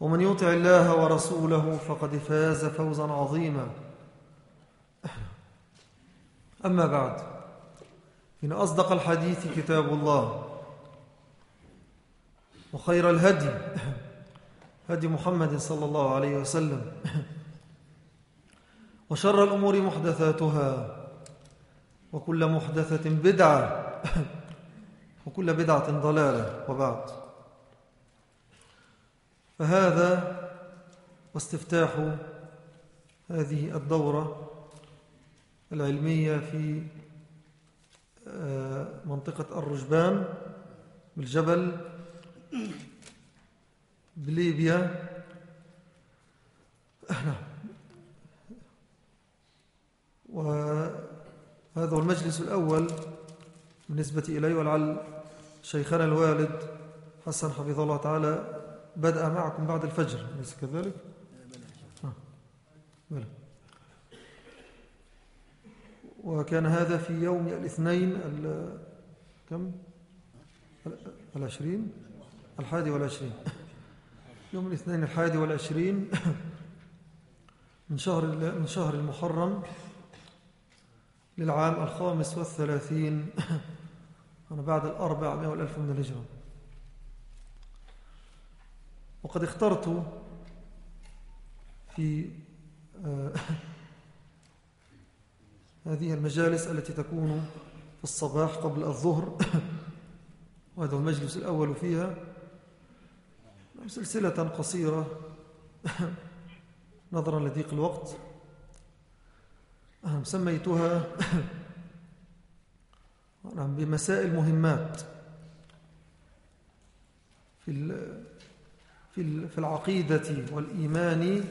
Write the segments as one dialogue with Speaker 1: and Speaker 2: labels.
Speaker 1: ومن يطع الله ورسوله فقد فاز فوزا عظيما. أما بعد إن أصدق الحديث كتاب الله وخير الهدي هدي محمد صلى الله عليه وسلم وشر الأمور محدثاتها وكل محدثة بدعة وكل بدعة ضلالة وبعد. فهذا واستفتاح هذه الدورة العلمية في آه، منطقة الرجبان بالجبل بليبيا. وهذا هو المجلس الأول بالنسبة إلي ولعل شيخنا الوالد حسن حفظه الله تعالى بدأ معكم بعد الفجر أليس كذلك؟ آه. بلى. وكان هذا في يوم الاثنين كم؟ العشرين؟ الحادي والعشرين. يوم الاثنين الحادي والعشرين. من شهر من شهر المحرم للعام الخامس والثلاثين. أنا بعد الأربعمائة والألف من الهجرة. وقد اخترت في آه، هذه المجالس التي تكون في الصباح قبل الظهر. وهذا المجلس الأول فيها. سلسلة قصيرة. نظرا لضيق الوقت. سميتها نعم، بمسائل مهمات. في في العقيدة والإيمان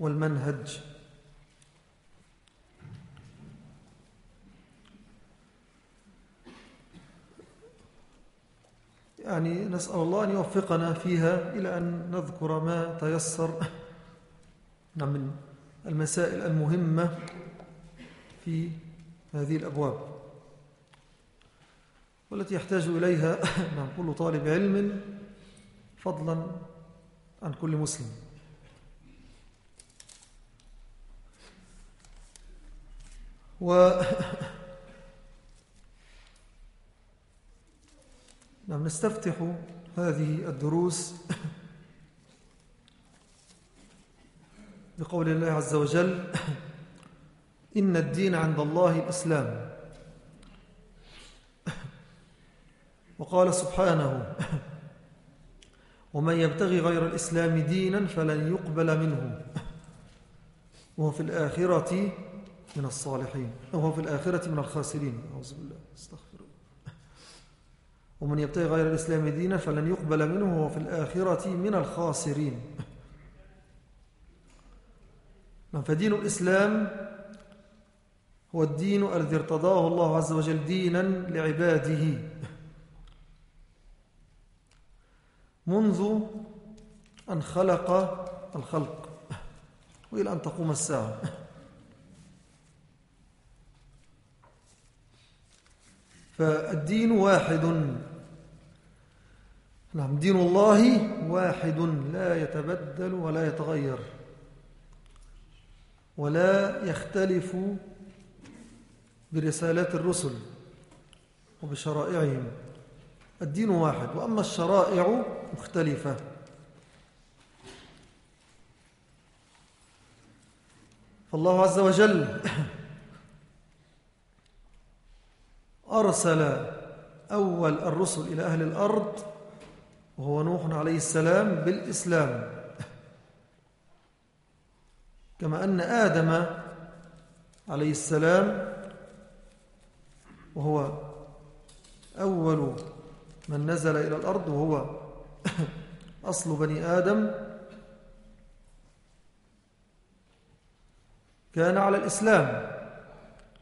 Speaker 1: والمنهج. يعني نسأل الله أن يوفقنا فيها إلى أن نذكر ما تيسر نعم، من المسائل المهمة في هذه الأبواب والتي يحتاج إليها نعم كل طالب علم فضلا عن كل مسلم. و نعم نستفتح هذه الدروس بقول الله عز وجل إن الدين عند الله الإسلام. وقال سبحانه ومن يبتغي غير الإسلام دينا فلن يقبل منه. وهو في الآخرة من الصالحين. وهو في الآخرة من الخاسرين. أعوذ بالله. استغفر ومن يبتغي غير الإسلام دينا فلن يقبل منه. وهو في الآخرة من الخاسرين. نعم، فدين الإسلام هو الدين الذي ارتضاه الله عز وجل دينا لعباده. منذ أن خلق الخلق. وإلى أن تقوم الساعة. فالدين واحد. نعم دين الله واحد. لا يتبدل ولا يتغير. ولا يختلف برسالات الرسل وبشرائعهم. الدين واحد وأما الشرائع مختلفة. فالله عز وجل أرسل أول الرسل إلى أهل الأرض وهو نوح عليه السلام بالإسلام. كما أن آدم عليه السلام وهو أول من نزل إلى الأرض وهو أصل بني آدم. كان على الإسلام.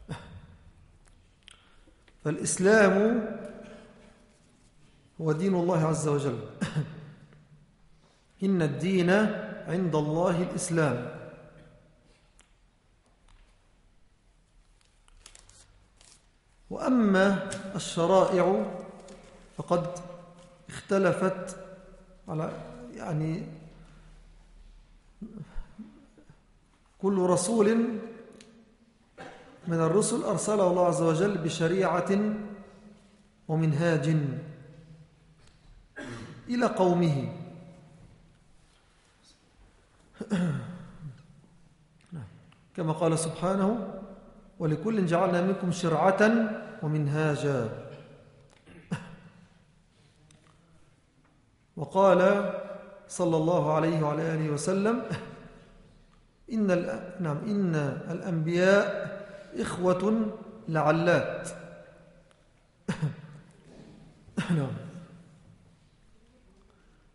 Speaker 1: فالإسلام هو دين الله عز وجل. إن الدين عند الله الإسلام. وأما الشرائع فقد اختلفت على يعني كل رسول من الرسل أرسله الله عز وجل بشريعة ومنهاج إلى قومه. كما قال سبحانه ولكل جعلنا منكم شرعة ومنهاجا. وقال صلى الله عليه وعلى آله وسلم إن, نعم إن الأنبياء إخوة لعلات. نعم.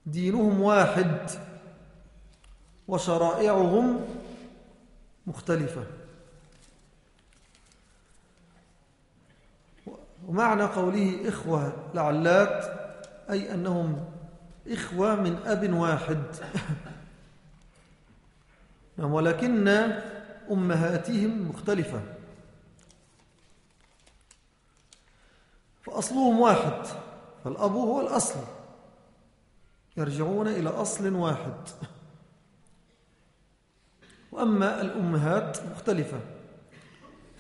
Speaker 1: دينهم واحد وشرائعهم مختلفة. ومعنى قوله إخوة لعلات أي أنهم إخوة من أب واحد. نعم ولكن أمهاتهم مختلفة. فأصلهم واحد فالأب هو الأصل. يرجعون إلى أصل واحد. وأما الأمهات مختلفة.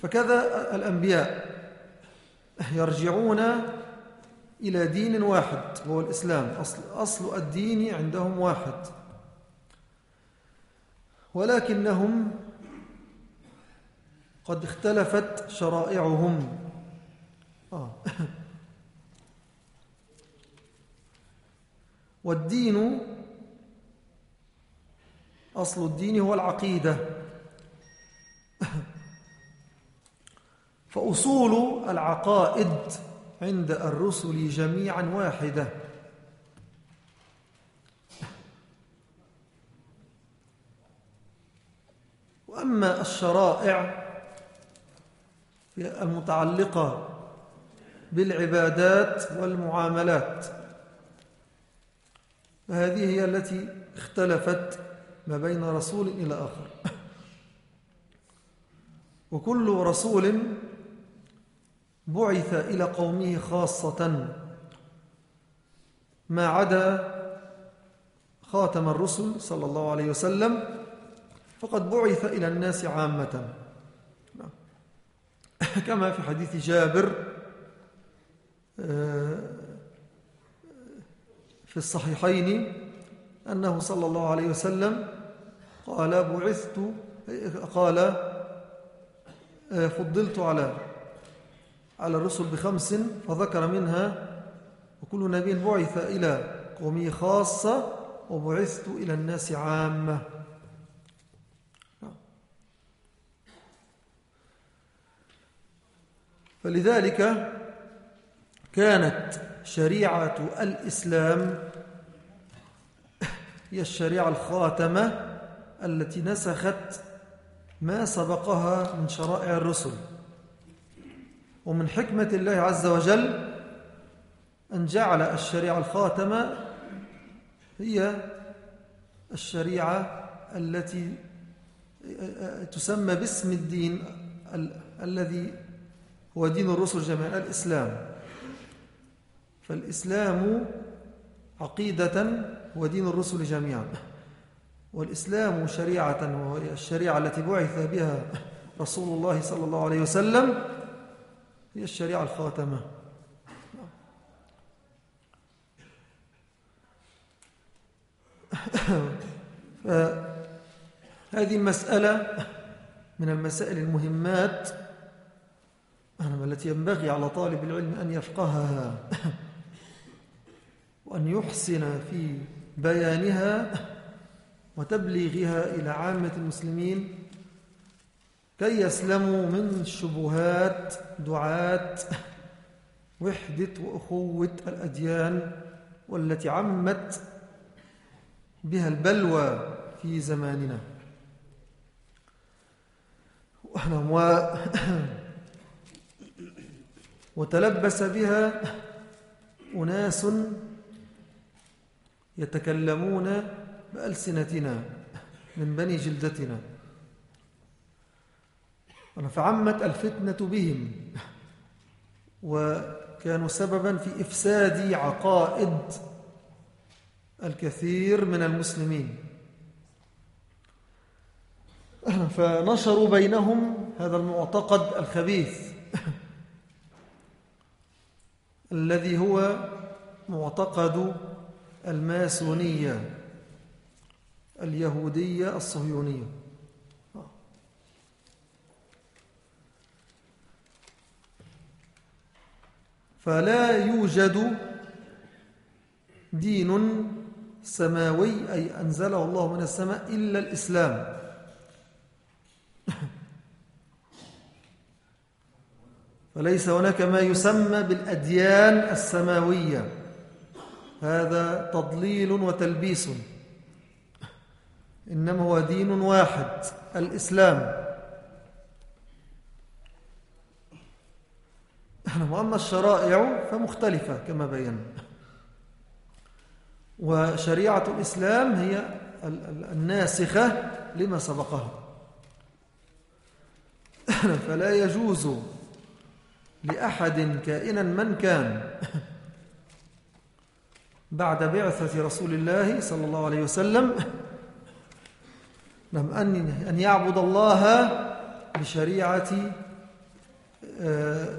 Speaker 1: فكذا الأنبياء يرجعون إلى دين واحد وهو الإسلام. أصل, أصل الدين عندهم واحد. ولكنهم قد اختلفت شرائعهم. آه. والدين أصل الدين هو العقيدة. فأصول العقائد عند الرسل جميعا واحدة. وأما الشرائع المتعلقة بالعبادات والمعاملات. فهذه هي التي اختلفت ما بين رسول إلى آخر. وكل رسول بعث إلى قومه خاصة. ما عدا خاتم الرسل صلى الله عليه وسلم فقد بعث إلى الناس عامة. كما في حديث جابر آه، في الصحيحين أنه صلى الله عليه وسلم قال بعثت قال آه، فضلت على على الرسل بخمس فذكر منها وكل نبي بعث إلى قومه خاصة وبعثت إلى الناس عامة. فلذلك كانت شريعة الإسلام هي الشريعة الخاتمة التي نسخت ما سبقها من شرائع الرسل. ومن حكمة الله عز وجل أن جعل الشريعة الخاتمة هي الشريعة التي تسمى باسم الدين الذي هو دين الرسل جميعا الإسلام. فالإسلام عقيدة هو دين الرسل جميعا. والإسلام شريعة وهي الشريعة التي بعث بها رسول الله صلى الله عليه وسلم هي الشريعة الخاتمة. فهذه المسألة من المسائل المهمات التي ينبغي على طالب العلم أن يفقهها وأن يحسن في بيانها وتبليغها إلى عامة المسلمين. كي يسلموا من شبهات دعاة وحدة وأخوة الأديان والتي عمت بها البلوى في زماننا. و وتلبس بها أناس يتكلمون بألسنتنا من بني جلدتنا. فعمت الفتنة بهم. وكانوا سببا في إفساد عقائد الكثير من المسلمين. فنشروا بينهم هذا المعتقد الخبيث الذي هو معتقد الماسونية اليهودية الصهيونية. فلا يوجد دين سماوي أي أنزله الله من السماء إلا الإسلام. فليس هناك ما يسمى بالأديان السماوية. هذا تضليل وتلبيس. إنما هو دين واحد الإسلام. وأما الشرائع فمختلفة كما بينا. وشريعة الإسلام هي الناسخة لما سبقها. فلا يجوز لأحد كائنا من كان بعد بعثة رسول الله صلى الله عليه وسلم نعم أن يعبد الله بشريعة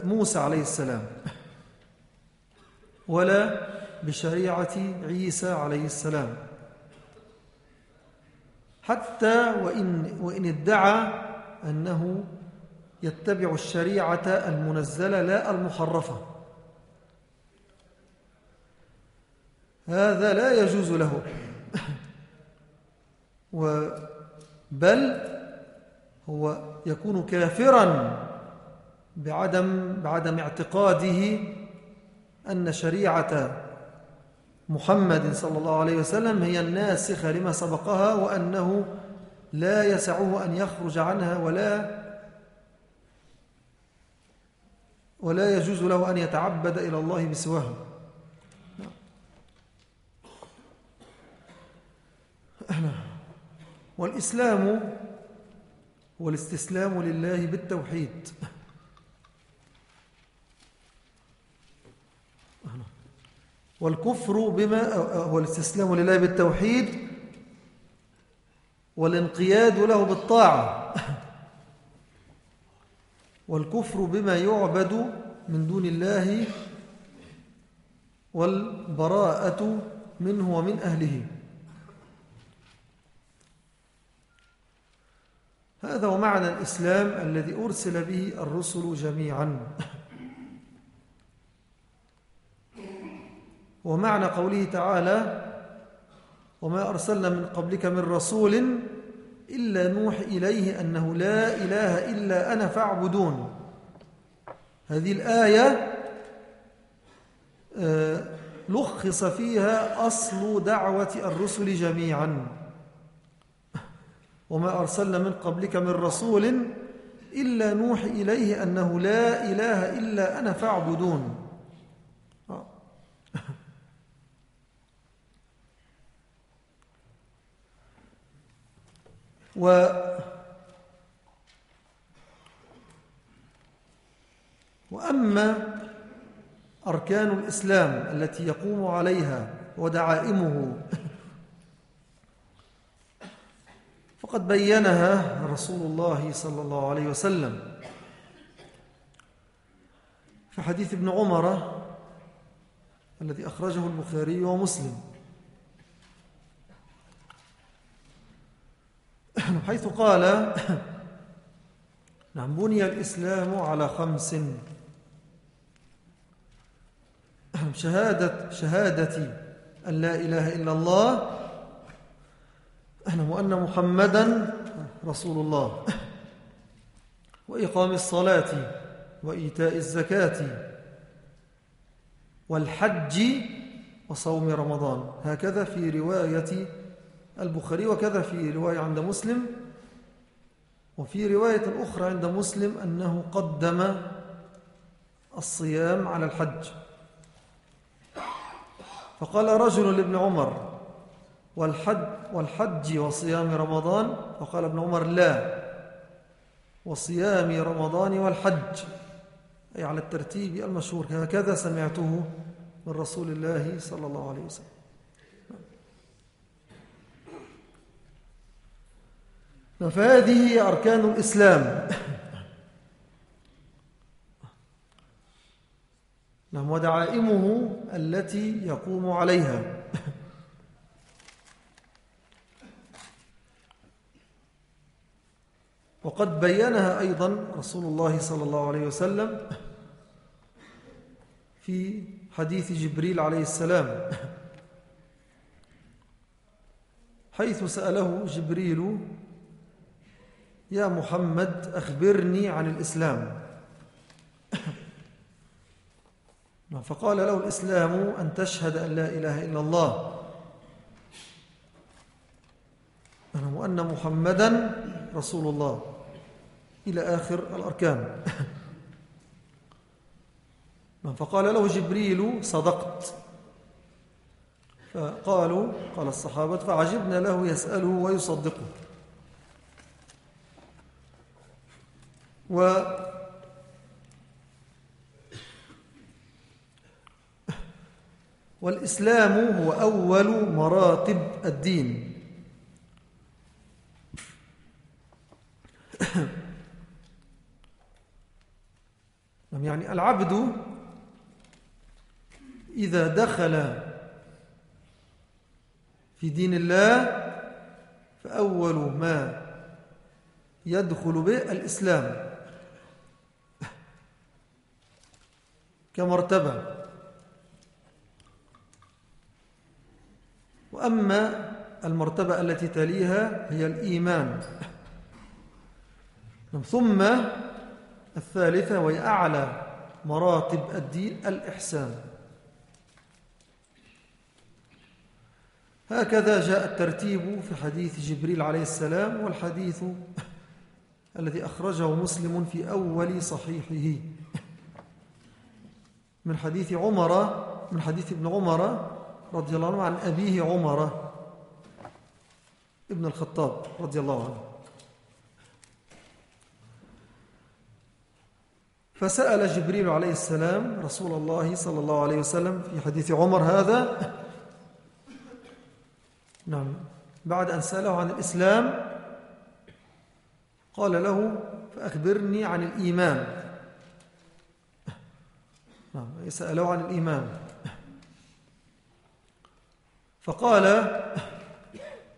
Speaker 1: موسى عليه السلام. ولا بشريعة عيسى عليه السلام. حتى وإن, وإن ادعى أنه يتبع الشريعة المنزلة لا المحرفة. هذا لا يجوز له. بل هو يكون كافرا. بعدم, بعدم اعتقاده أن شريعة محمد صلى الله عليه وسلم هي الناسخة لما سبقها وأنه لا يسعه أن يخرج عنها ولا ولا يجوز له أن يتعبد إلى الله بسواها والإسلام هو الاستسلام لله بالتوحيد. والكفر بما هو الاستسلام لله بالتوحيد والانقياد له بالطاعة. والكفر بما يعبد من دون الله والبراءة منه ومن أهله. هذا هو معنى الإسلام الذي أرسل به الرسل جميعا. ومعنى قوله تعالى وما أرسلنا من قبلك من رسول إلا نوح إليه أنه لا إله إلا أنا فاعبدون. هذه الآية آه، لخص فيها أصل دعوة الرسل جميعا. وما أرسلنا من قبلك من رسول إلا نوحي إليه أنه لا إله إلا أنا فاعبدون. و وأما أركان الإسلام التي يقوم عليها ودعائمه فقد بينها رسول الله صلى الله عليه وسلم. في حديث ابن عمر الذي أخرجه البخاري ومسلم. حيث قال نعم بني الإسلام على خمس. شهادة شهادتي أن لا إله إلا الله وأن محمدا رسول الله. وإقام الصلاة وإيتاء الزكاة والحج وصوم رمضان. هكذا في رواية البخاري وكذا في رواية عند مسلم وفي رواية أخرى عند مسلم أنه قدم الصيام على الحج. فقال رجل لابن عمر والحج, والحج وصيام رمضان؟ فقال ابن عمر لا. وصيام رمضان والحج أي على الترتيب المشهور. هكذا سمعته من رسول الله صلى الله عليه وسلم. فهذه هي أركان الإسلام. نعم ودعائمه التي يقوم عليها. وقد بينها أيضا رسول الله صلى الله عليه وسلم في حديث جبريل عليه السلام حيث سأله جبريل يا محمد أخبرني عن الإسلام. فقال له الإسلام أن تشهد أن لا إله إلا الله. وأن محمدا رسول الله. إلى آخر الأركان. فقال له جبريل صدقت. فقالوا قال الصحابة فعجبنا له يسأله ويصدقه. و والإسلام هو أول مراتب الدين. يعني العبد إذا دخل في دين الله فأول ما يدخل به الإسلام. كمرتبة. وأما المرتبة التي تليها هي الإيمان. ثم الثالثة وهي أعلى مراتب الدين الإحسان. هكذا جاء الترتيب في حديث جبريل عليه السلام والحديث الذي أخرجه مسلم في أول صحيحه. من حديث عمر من حديث ابن عمر رضي الله عنه عن أبيه عمر ابن الخطاب رضي الله عنه. فسأل جبريل عليه السلام رسول الله صلى الله عليه وسلم في حديث عمر هذا. نعم. بعد أن سأله عن الإسلام قال له فأخبرني عن الإيمان. نعم عن الإيمان. فقال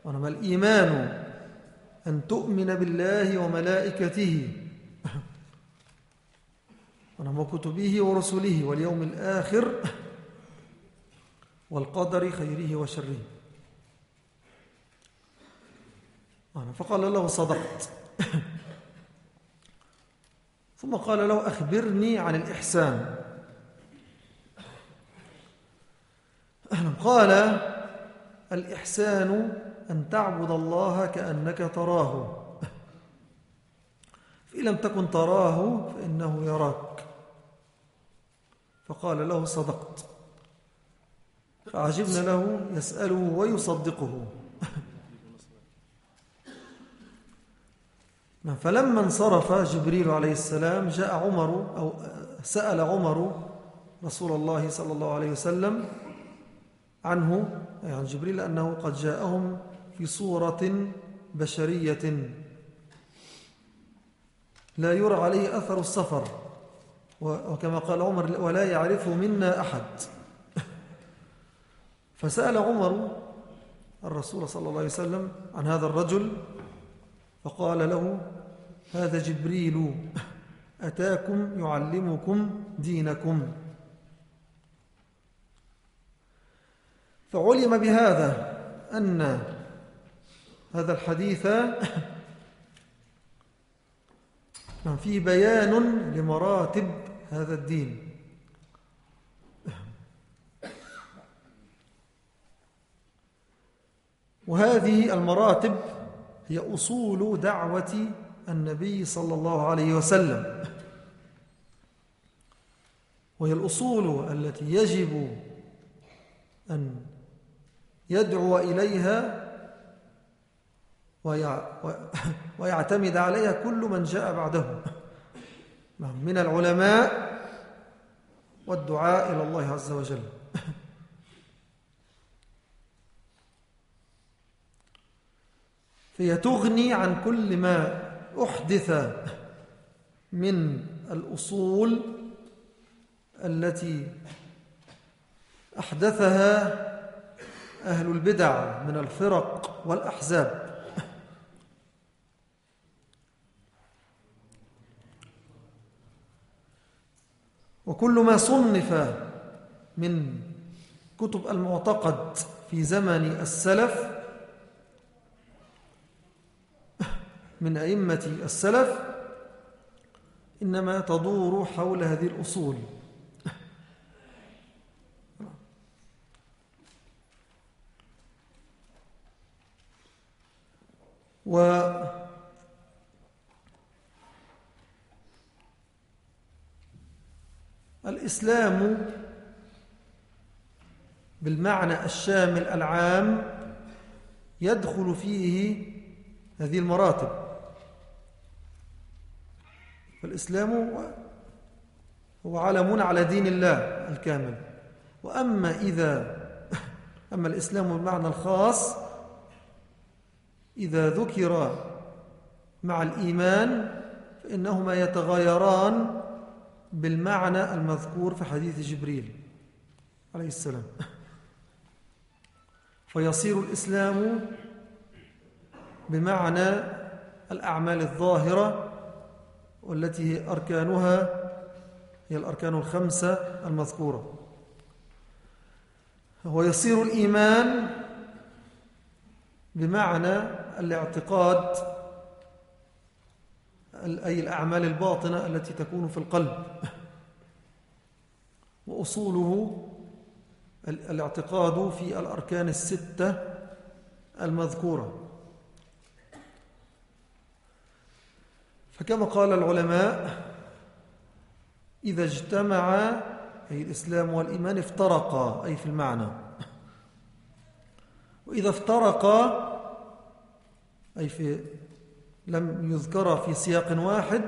Speaker 1: ونما الإيمان أن تؤمن بالله وملائكته ونما كتبه ورسله واليوم الآخر والقدر خيره وشره. فقال له صدقت. ثم قال له أخبرني عن الإحسان. قال الإحسان أن تعبد الله كأنك تراه. فإن لم تكن تراه فإنه يراك. فقال له صدقت. فعجبنا له يسأله ويصدقه. فلما انصرف جبريل عليه السلام جاء عمر أو سأل عمر رسول الله صلى الله عليه وسلم عنه يعني جبريل أنه قد جاءهم في صورة بشرية. لا يرى عليه أثر السفر وكما قال عمر ولا يعرف منا أحد. فسأل عمر الرسول صلى الله عليه وسلم عن هذا الرجل فقال له هذا جبريل أتاكم يعلمكم دينكم. فعلم بهذا أن هذا الحديث فيه بيان لمراتب هذا الدين. وهذه المراتب هي أصول دعوة النبي صلى الله عليه وسلم. وهي الأصول التي يجب أن يدعو إليها ويعتمد عليها كل من جاء بعده. من العلماء والدعاء إلى الله عز وجل. فهي تغني عن كل ما أحدث من الأصول التي أحدثها أهل البدع من الفرق والأحزاب. وكل ما صنف من كتب المعتقد في زمن السلف من أئمة السلف إنما تدور حول هذه الأصول. و الإسلام بالمعنى الشامل العام يدخل فيه هذه المراتب. فالإسلام هو علم على دين الله الكامل. وأما إذا أما الإسلام بالمعنى الخاص إذا ذكر مع الإيمان فإنهما يتغيران بالمعنى المذكور في حديث جبريل عليه السلام. فيصير الإسلام بمعنى الأعمال الظاهرة والتي أركانها هي الأركان الخمسة المذكورة. ويصير الإيمان بمعنى الاعتقاد أي الأعمال الباطنة التي تكون في القلب. وأصوله الاعتقاد في الأركان الستة المذكورة. فكما قال العلماء إذا اجتمع أي الإسلام والإيمان افترقا أي في المعنى. وإذا افترقا أي في لم يذكر في سياق واحد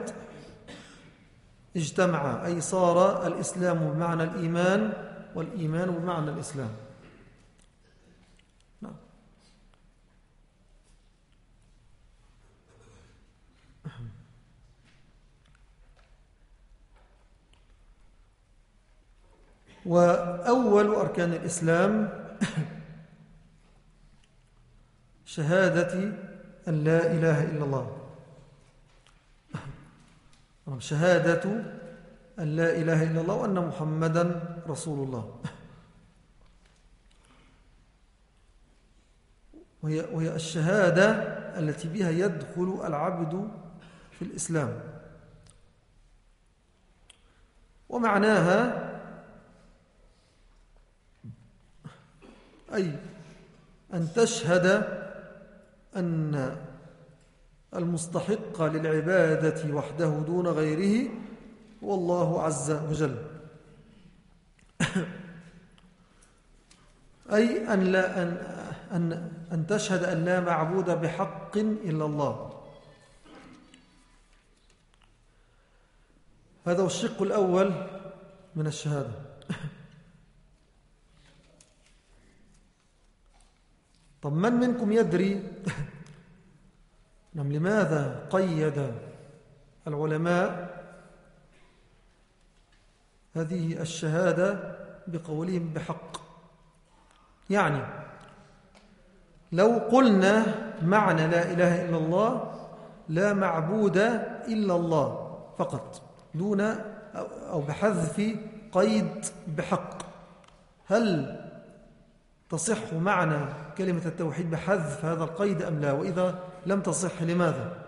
Speaker 1: اجتمع أي صار الإسلام بمعنى الإيمان والإيمان بمعنى الإسلام. نعم. وأول أركان الإسلام شهادة أن لا إله إلا الله. شهادة أن لا إله إلا الله وأن محمدا رسول الله وهي, وهي الشهادة التي بها يدخل العبد في الإسلام. ومعناها أي أن تشهد أن المستحق للعبادة وحده دون غيره هو الله عز وجل. أي أن, لا أن, أن, أن تشهد أن لا معبود بحق إلا الله. هذا هو الشق الأول من الشهادة. طب من منكم يدري؟ نعم لماذا قيد العلماء هذه الشهادة بقولهم بحق؟ يعني لو قلنا معنى لا إله إلا الله لا معبود إلا الله فقط دون أو بحذف قيد بحق. هل تصح معنى كلمة التوحيد بحذف هذا القيد أم لا؟ وإذا لم تصح لماذا.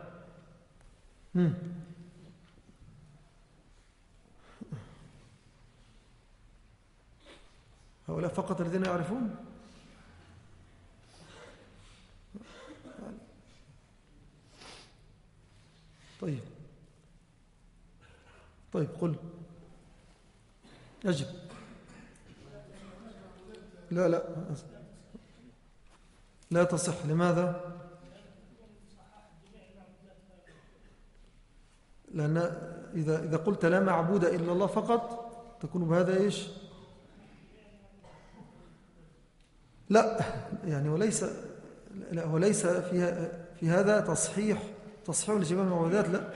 Speaker 1: هؤلاء فقط الذين يعرفون؟ طيب. طيب قل. أجب لا لا. لا تصح. لماذا؟ لأن إذا, إذا قلت لا معبود إلا الله فقط تكون بهذا إيش؟ لا. يعني وليس لا وليس في في هذا تصحيح تصحيح لجميع المعبودات. لا.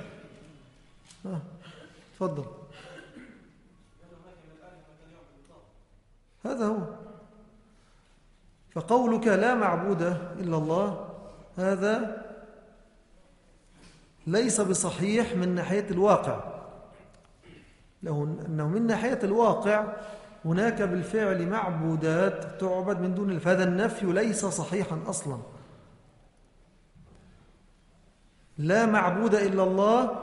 Speaker 1: آه. تفضل. هذا هو. فقولك لا معبود إلا الله. هذا ليس بصحيح من ناحية الواقع. له أنه من ناحية الواقع هناك بالفعل معبودات تعبد من دون فهذا النفي ليس صحيحا أصلا. لا معبود إلا الله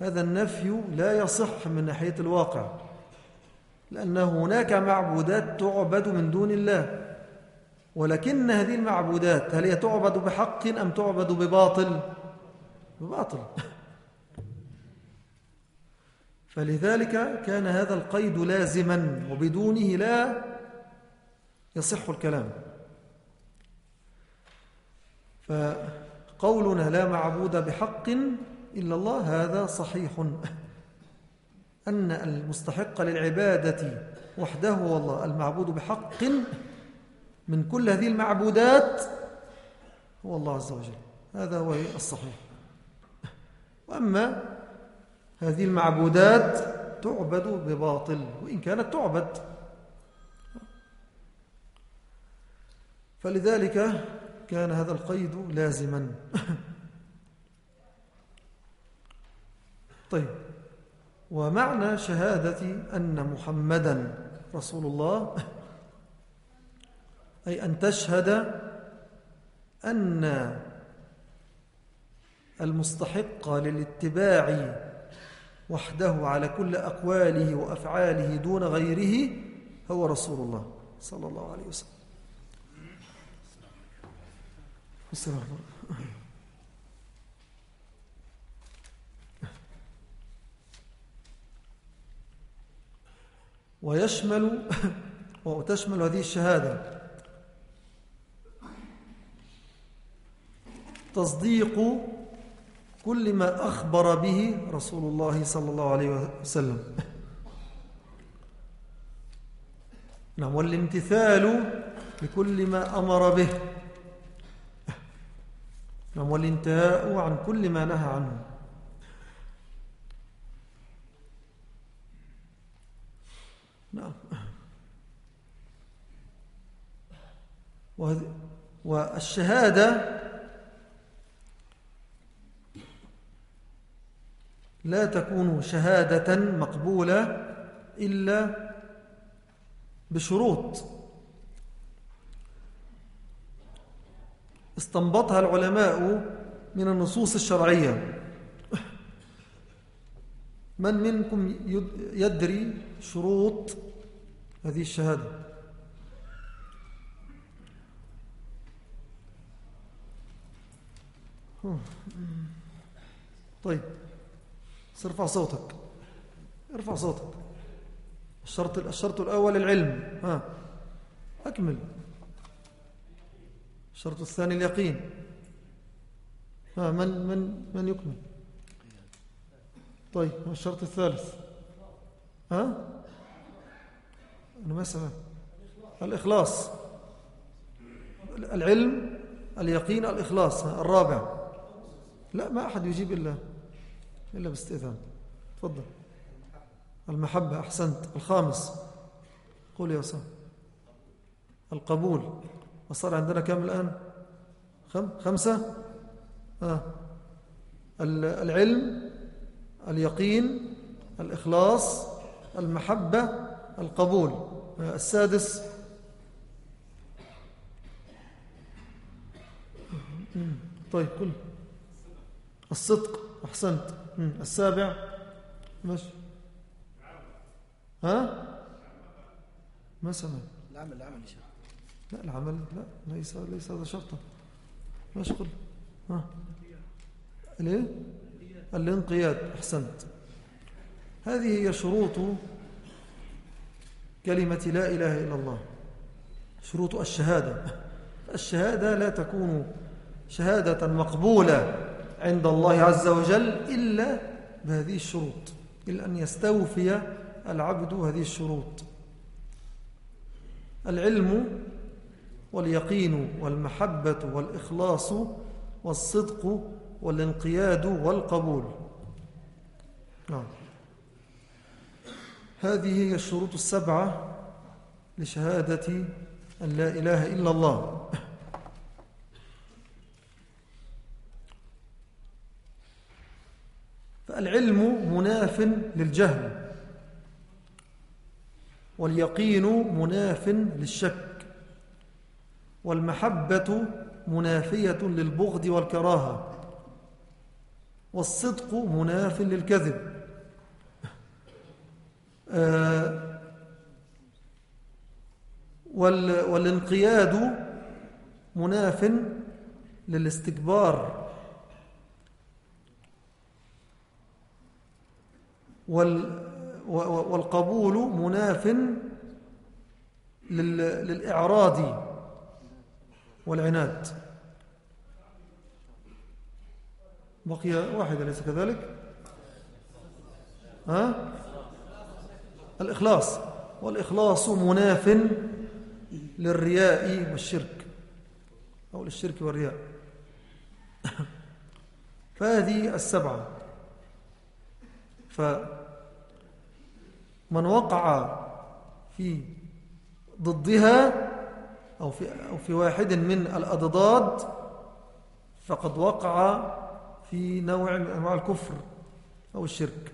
Speaker 1: هذا النفي لا يصح من ناحية الواقع. لأن هناك معبودات تعبد من دون الله. ولكن هذه المعبودات هل هي تعبد بحق أم تعبد بباطل؟ بباطل. فلذلك كان هذا القيد لازما وبدونه لا يصح الكلام. فقولنا لا معبود بحق إلا الله هذا صحيح. أن المستحق للعبادة وحده هو الله المعبود بحق من كل هذه المعبودات هو الله عز وجل. هذا هو الصحيح. وأما هذه المعبودات تعبد بباطل وإن كانت تعبد. فلذلك كان هذا القيد لازما. طيب ومعنى شهادة أن محمدا رسول الله أي أن تشهد أن المستحق للاتباع وحده على كل أقواله وأفعاله دون غيره هو رسول الله صلى الله عليه وسلم. السلام ويشمل وتشمل هذه الشهادة تصديق كل ما أخبر به رسول الله صلى الله عليه وسلم. نعم والامتثال لكل ما أمر به. نعم والانتهاء عن كل ما نهى عنه. نعم. والشهادة لا تكون شهادة مقبولة إلا بشروط. استنبطها العلماء من النصوص الشرعية. من منكم يدري شروط هذه الشهادة؟ طيب. ارفع صوتك. ارفع صوتك. الشرط الشرط الأول العلم. ها. أكمل. الشرط الثاني اليقين. ها من من من يكمل؟ طيب الشرط الثالث. ها؟ أنا ما سمع الإخلاص. العلم اليقين الإخلاص. الرابع. لا ما أحد يجيب إلا إلا باستئذان. تفضل. المحبة أحسنت. الخامس. قول يا أسامة القبول. وصار عندنا كم الآن؟ خم خمسة؟ آه. العلم اليقين الإخلاص المحبة القبول. آه. السادس. طيب كل الصدق. أحسنت. السابع. ماشي ها؟ ما سمع
Speaker 2: العمل العمل يا شيخ.
Speaker 1: لا العمل لا ليس ليس هذا شرطا. ماشي قل. ها. ليه الانقياد. أحسنت. هذه هي شروط كلمة لا إله إلا الله. شروط الشهادة. الشهادة لا تكون شهادة مقبولة. عند الله عز وجل إلا بهذه الشروط إلا أن يستوفي العبد هذه الشروط. العلم واليقين والمحبة والإخلاص والصدق والانقياد والقبول. نعم. هذه هي الشروط السبعة لشهادة أن لا إله إلا الله. فالعلم مناف للجهل واليقين مناف للشك والمحبة منافية للبغض والكراهة والصدق مناف للكذب. آه، والانقياد مناف للاستكبار. والقبول مناف للإعراض والعناد. بقي واحد أليس كذلك؟ ها؟ الإخلاص. والإخلاص مناف للرياء والشرك أو للشرك والرياء. فهذه السبعة. فمن وقع في ضدها أو في, أو في واحد من الأضداد فقد وقع في نوع من أنواع الكفر أو الشرك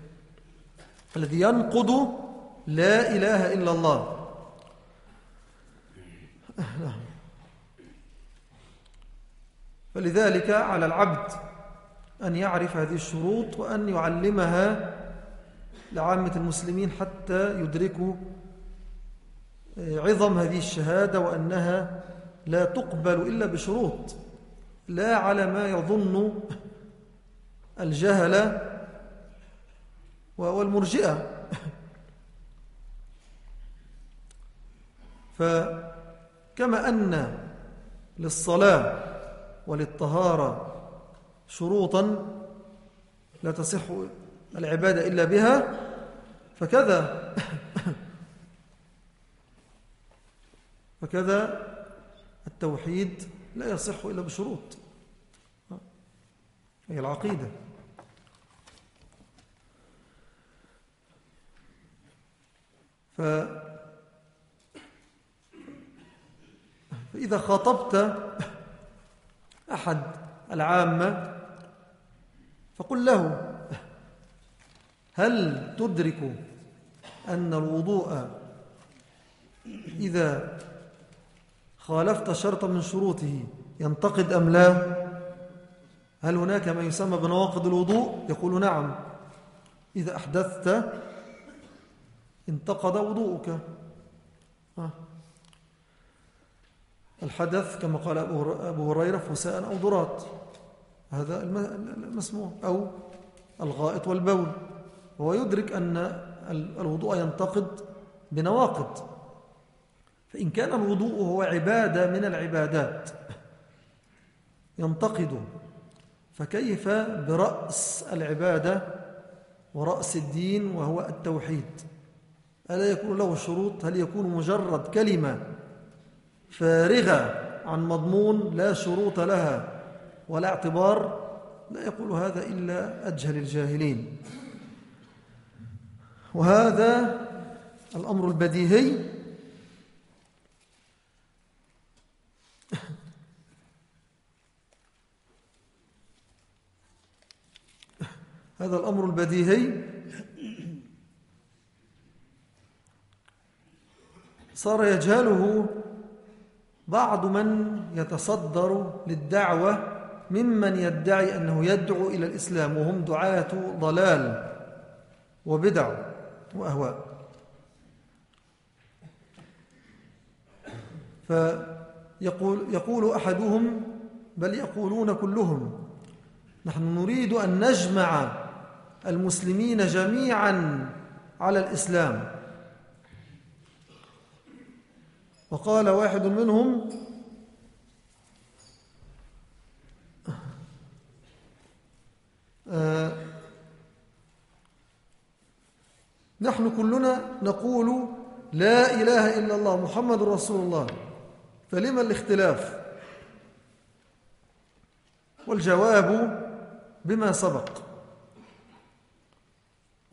Speaker 1: الذي ينقض لا إله إلا الله. فلذلك على العبد أن يعرف هذه الشروط وأن يعلمها لعامة المسلمين حتى يدركوا عظم هذه الشهادة وأنها لا تقبل إلا بشروط. لا على ما يظن الجهل والمرجئة. فكما أن للصلاة وللطهارة شروطا لا تصح العبادة إلا بها فكذا فكذا التوحيد لا يصح إلا بشروط. هي العقيدة. ف فإذا خاطبت أحد العامة فقل له. هل تدرك أن الوضوء إذا خالفت شرطا من شروطه ينتقد أم لا؟ هل هناك ما يسمى بنواقض الوضوء؟ يقول نعم. إذا أحدثت انتقد وضوءك. الحدث كما قال أبو هريرة فساء أو ضرات هذا المسموع. أو الغائط والبول. وهو يدرك أن الوضوء ينتقد بنواقض. فإن كان الوضوء هو عبادة من العبادات ينتقد فكيف برأس العبادة ورأس الدين وهو التوحيد؟ ألا يكون له شروط؟ هل يكون مجرد كلمة فارغة عن مضمون لا شروط لها ولا اعتبار؟ لا يقول هذا إلا أجهل الجاهلين. وهذا الأمر البديهي. هذا الأمر البديهي. صار يجهله بعض من يتصدر للدعوة ممن يدعي أنه يدعو إلى الإسلام وهم دعاة ضلال وبدع. وأهواء فيقول يقول أحدهم بل يقولون كلهم نحن نريد أن نجمع المسلمين جميعا على الإسلام. وقال واحد منهم آه نحن كلنا نقول لا إله إلا الله محمد رسول الله. فلما الاختلاف؟ والجواب بما سبق.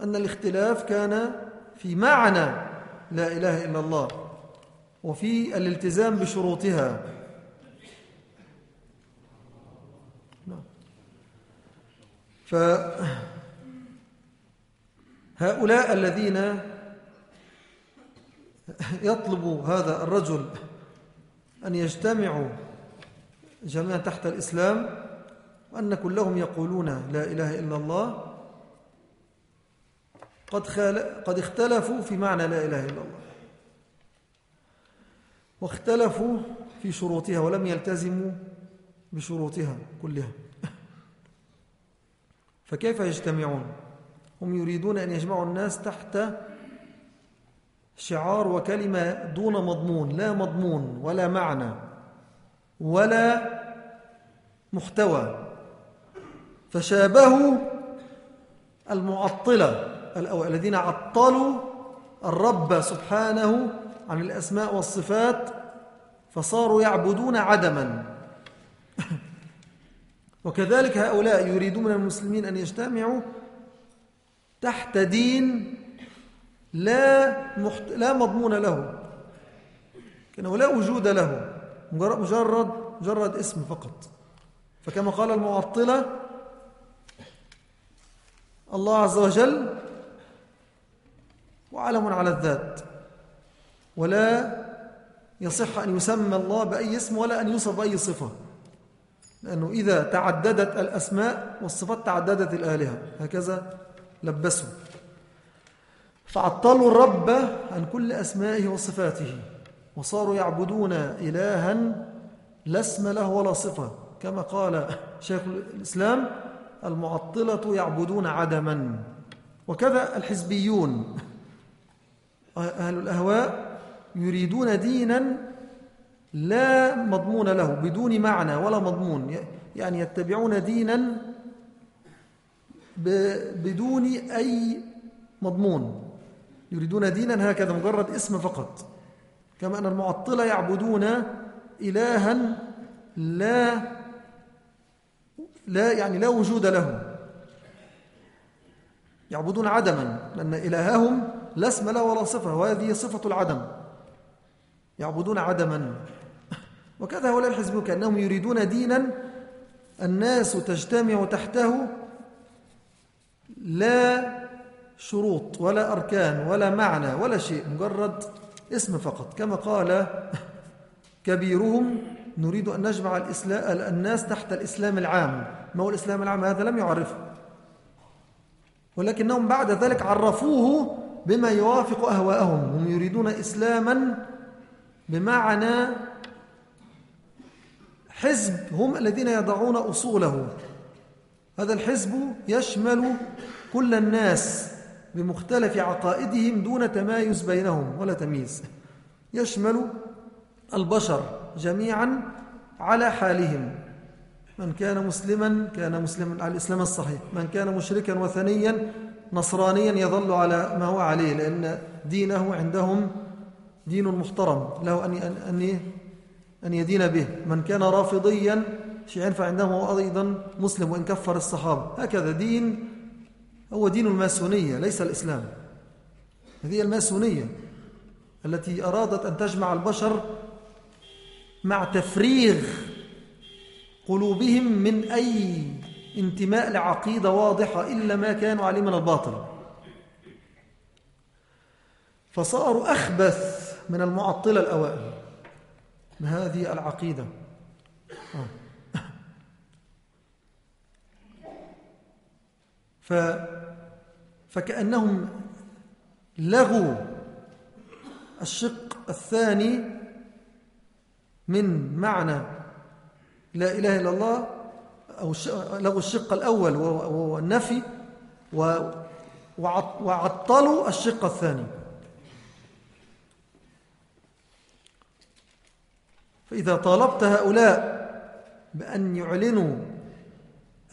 Speaker 1: أن الاختلاف كان في معنى لا إله إلا الله وفي الالتزام بشروطها. نعم. فهؤلاء الذين يطلب هذا الرجل أن يجتمعوا جميعا تحت الإسلام وأن كلهم يقولون لا إله إلا الله قد, قد اختلفوا في معنى لا إله إلا الله. واختلفوا في شروطها ولم يلتزموا بشروطها كلها. فكيف يجتمعون؟ هم يريدون أن يجمعوا الناس تحت شعار وكلمة دون مضمون لا مضمون ولا معنى ولا محتوى. فشابهوا المعطلة الذين عطلوا الرب سبحانه عن الأسماء والصفات فصاروا يعبدون عدما. وكذلك هؤلاء يريدون من المسلمين أن يجتمعوا تحت دين لا, محت... لا مضمون له. كأنه لا وجود له. مجرد, مجرد اسم فقط. فكما قال المعطلة الله عز وجل وعلم على الذات. ولا يصح أن يسمى الله بأي اسم ولا أن يوصف بأي صفة. لأنه إذا تعددت الأسماء والصفات تعددت الآلهة هكذا لبسوا فعطلوا الرب عن كل أسمائه وصفاته وصاروا يعبدون إلها لا اسم له ولا صفة. كما قال شيخ الإسلام المعطلة يعبدون عدما. وكذا الحزبيون أهل الأهواء يريدون دينا لا مضمون له بدون معنى ولا مضمون. يعني يتبعون دينا بدون أي مضمون. يريدون دينا هكذا مجرد اسم فقط. كما أن المعطلة يعبدون إلها لا لا يعني لا وجود له يعبدون عدما لأن إلههم لا اسم له ولا صفة وهذه صفة العدم. يعبدون عدما. وكذا هؤلاء الحزبون كأنهم يريدون دينا الناس تجتمع تحته لا شروط ولا أركان ولا معنى ولا شيء مجرد اسم فقط. كما قال كبيرهم نريد أن نجمع الناس تحت الإسلام العام. ما هو الإسلام العام؟ هذا لم يعرفه ولكنهم بعد ذلك عرفوه بما يوافق أهواءهم. هم يريدون إسلاما بمعنى حزب. هم الذين يضعون أصوله هذا الحزب يشمل كل الناس بمختلف عقائدهم دون تمايز بينهم ولا تمييز. يشمل البشر جميعا على حالهم. من كان مسلما كان مسلما على الإسلام الصحيح. من كان مشركا وثنيا نصرانيا يظل على ما هو عليه لأن دينه عندهم دين محترم. له أن أن أن يدين به. من كان رافضيا فعندهم هو أيضا مسلم وإن كفر الصحابة. هكذا دين هو دين الماسونية ليس الإسلام. هذه الماسونية التي أرادت أن تجمع البشر مع تفريغ قلوبهم من أي انتماء لعقيدة واضحة إلا ما كانوا عليه من الباطل. فصاروا أخبث من المعطلة الأوائل. بهذه العقيدة؟ آه. ف فكأنهم لغوا الشق الثاني من معنى لا إله إلا الله أو لغوا الشق الأول وهو النفي وعطلوا الشق الثاني. فإذا طالبت هؤلاء بأن يعلنوا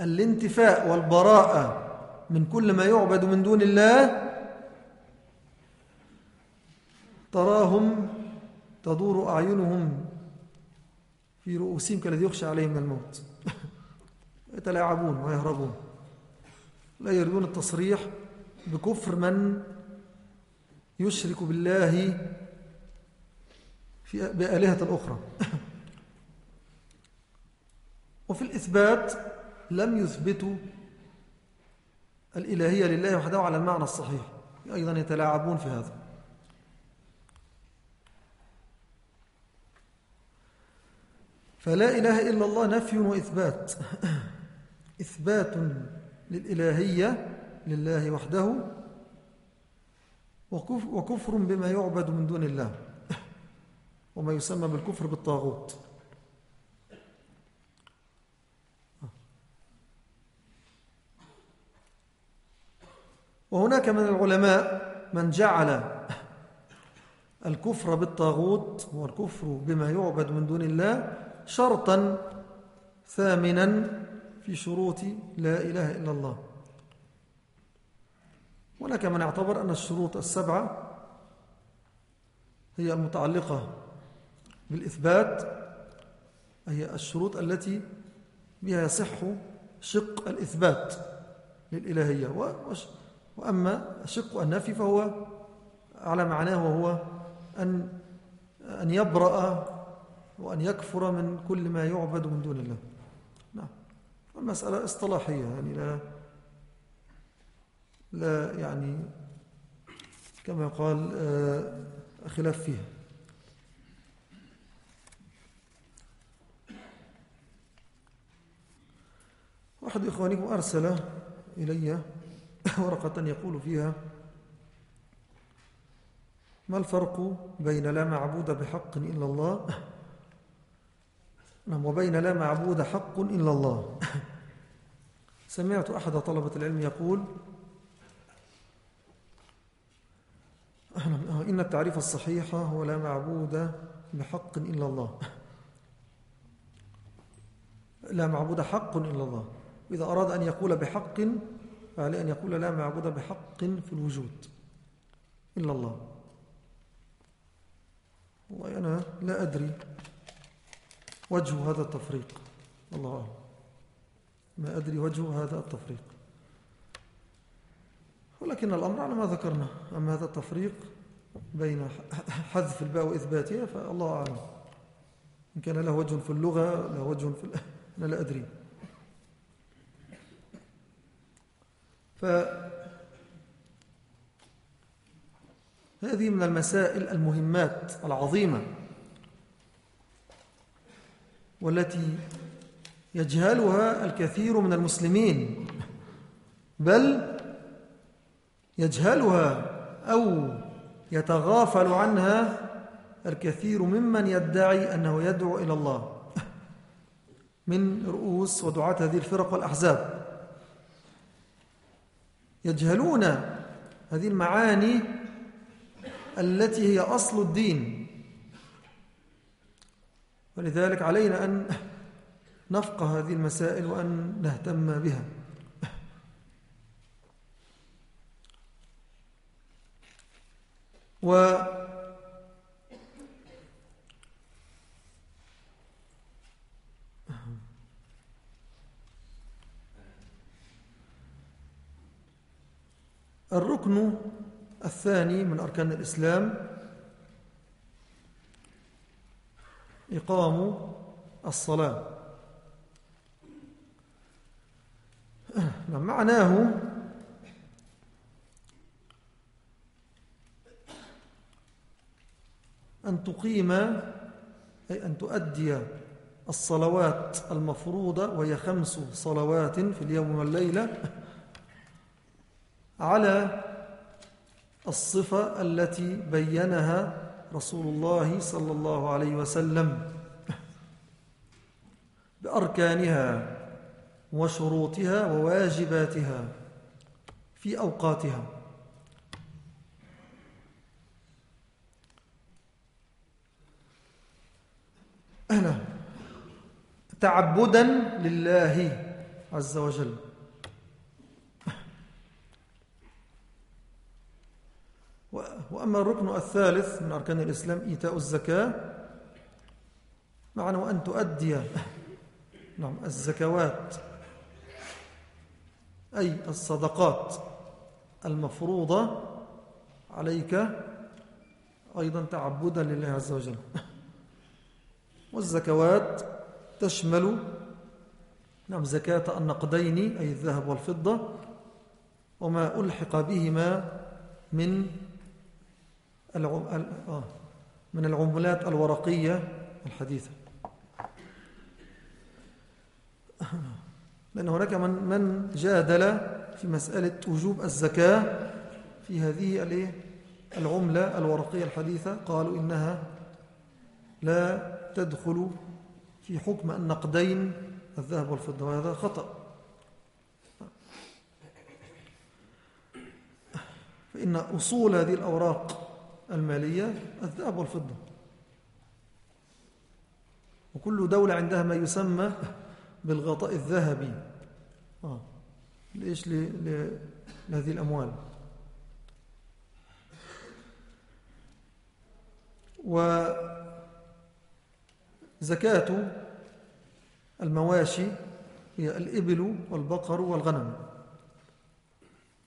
Speaker 1: الانتفاء والبراءة من كل ما يعبد من دون الله تراهم تدور أعينهم في رؤوسهم كالذي يخشى عليهم من الموت. يتلاعبون ويهربون. لا يريدون التصريح بكفر من يشرك بالله في بآلهة أخرى. وفي الإثبات لم يثبتوا الإلهية لله وحده على المعنى الصحيح أيضا يتلاعبون في هذا. فلا إله إلا الله نفي وإثبات. إثبات للإلهية لله وحده وكفر بما يعبد من دون الله. وما يسمى بالكفر بالطاغوت. وهناك من العلماء من جعل الكفر بالطاغوت والكفر بما يعبد من دون الله شرطا ثامنا في شروط لا إله إلا الله. هناك من اعتبر أن الشروط السبعة هي المتعلقة بالإثبات هي الشروط التي بها يصح شق الإثبات للإلهية. وأما شق النفي فهو على معناه وهو أن أن يبرأ وأن يكفر من كل ما يعبد من دون الله. نعم. المسألة اصطلاحية يعني لا لا يعني كما قال آه، خلاف فيها. واحد إخوانكم أرسل إلي ورقة يقول فيها ما الفرق بين لا معبود بحق إلا الله؟ نعم وبين لا معبود حق إلا الله. سمعت أحد طلبة العلم يقول إن التعريف الصحيح هو لا معبود بحق إلا الله. لا معبود حق إلا الله. وإذا أراد أن يقول بحق فعليه أن يقول لا معبود بحق في الوجود إلا الله. والله أنا لا أدري وجه هذا التفريق. الله أعلم. ما أدري وجه هذا التفريق. ولكن الأمر على ما ذكرنا. أما هذا التفريق بين حذف الباء وإثباتها فالله أعلم. إن كان له وجه في اللغة له وجه في أنا لا أدري. فهذه من المسائل المهمات العظيمة والتي يجهلها الكثير من المسلمين بل يجهلها أو يتغافل عنها الكثير ممن يدعي أنه يدعو إلى الله من رؤوس ودعاة هذه الفرق والأحزاب. يجهلون هذه المعاني التي هي أصل الدين. ولذلك علينا أن نفقه هذه المسائل وأن نهتم بها. و الركن الثاني من أركان الإسلام إقام الصلاة. معناه أن تقيم أي أن تؤدي الصلوات المفروضة وهي خمس صلوات في اليوم والليلة. على الصفة التي بينها رسول الله صلى الله عليه وسلم بأركانها وشروطها وواجباتها في أوقاتها. تعبدا لله عز وجل. وأما الركن الثالث من أركان الإسلام إيتاء الزكاة معنى أن تؤدي نعم الزكوات أي الصدقات المفروضة عليك أيضا تعبدا لله عز وجل. والزكوات تشمل نعم زكاة النقدين أي الذهب والفضة وما ألحق بهما من من العملات الورقية الحديثة. لأن هناك من من جادل في مسألة وجوب الزكاة في هذه العملة الورقية الحديثة. قالوا إنها لا تدخل في حكم النقدين الذهب والفضة وهذا خطأ. فإن أصول هذه الأوراق المالية الذهب والفضة. وكل دولة عندها ما يسمى بالغطاء الذهبي. آه. ليش لهذه الأموال. وزكاة المواشي هي الإبل والبقر والغنم.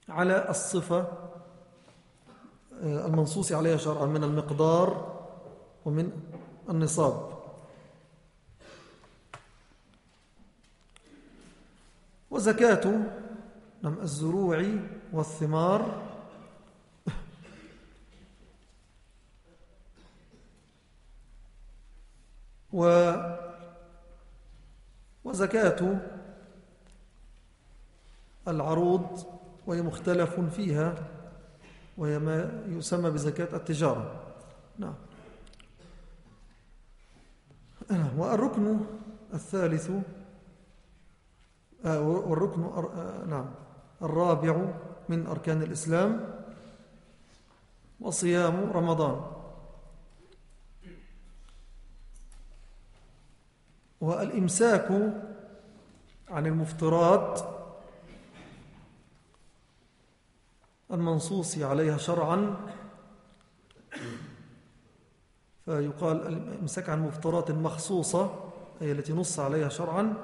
Speaker 1: على الصفة المنصوص عليها شرعا من المقدار ومن النصاب. وزكاة الزروع والثمار. و وزكاة العروض وهي مختلف فيها. وهي ما يسمى بزكاة التجارة. نعم. والركن الثالث آه، والركن آه، نعم. الرابع من أركان الإسلام وصيام رمضان. والإمساك عن المفترات المنصوص عليها شرعا. فيقال الامساك عن مفطرات مخصوصة أي التي نص عليها شرعا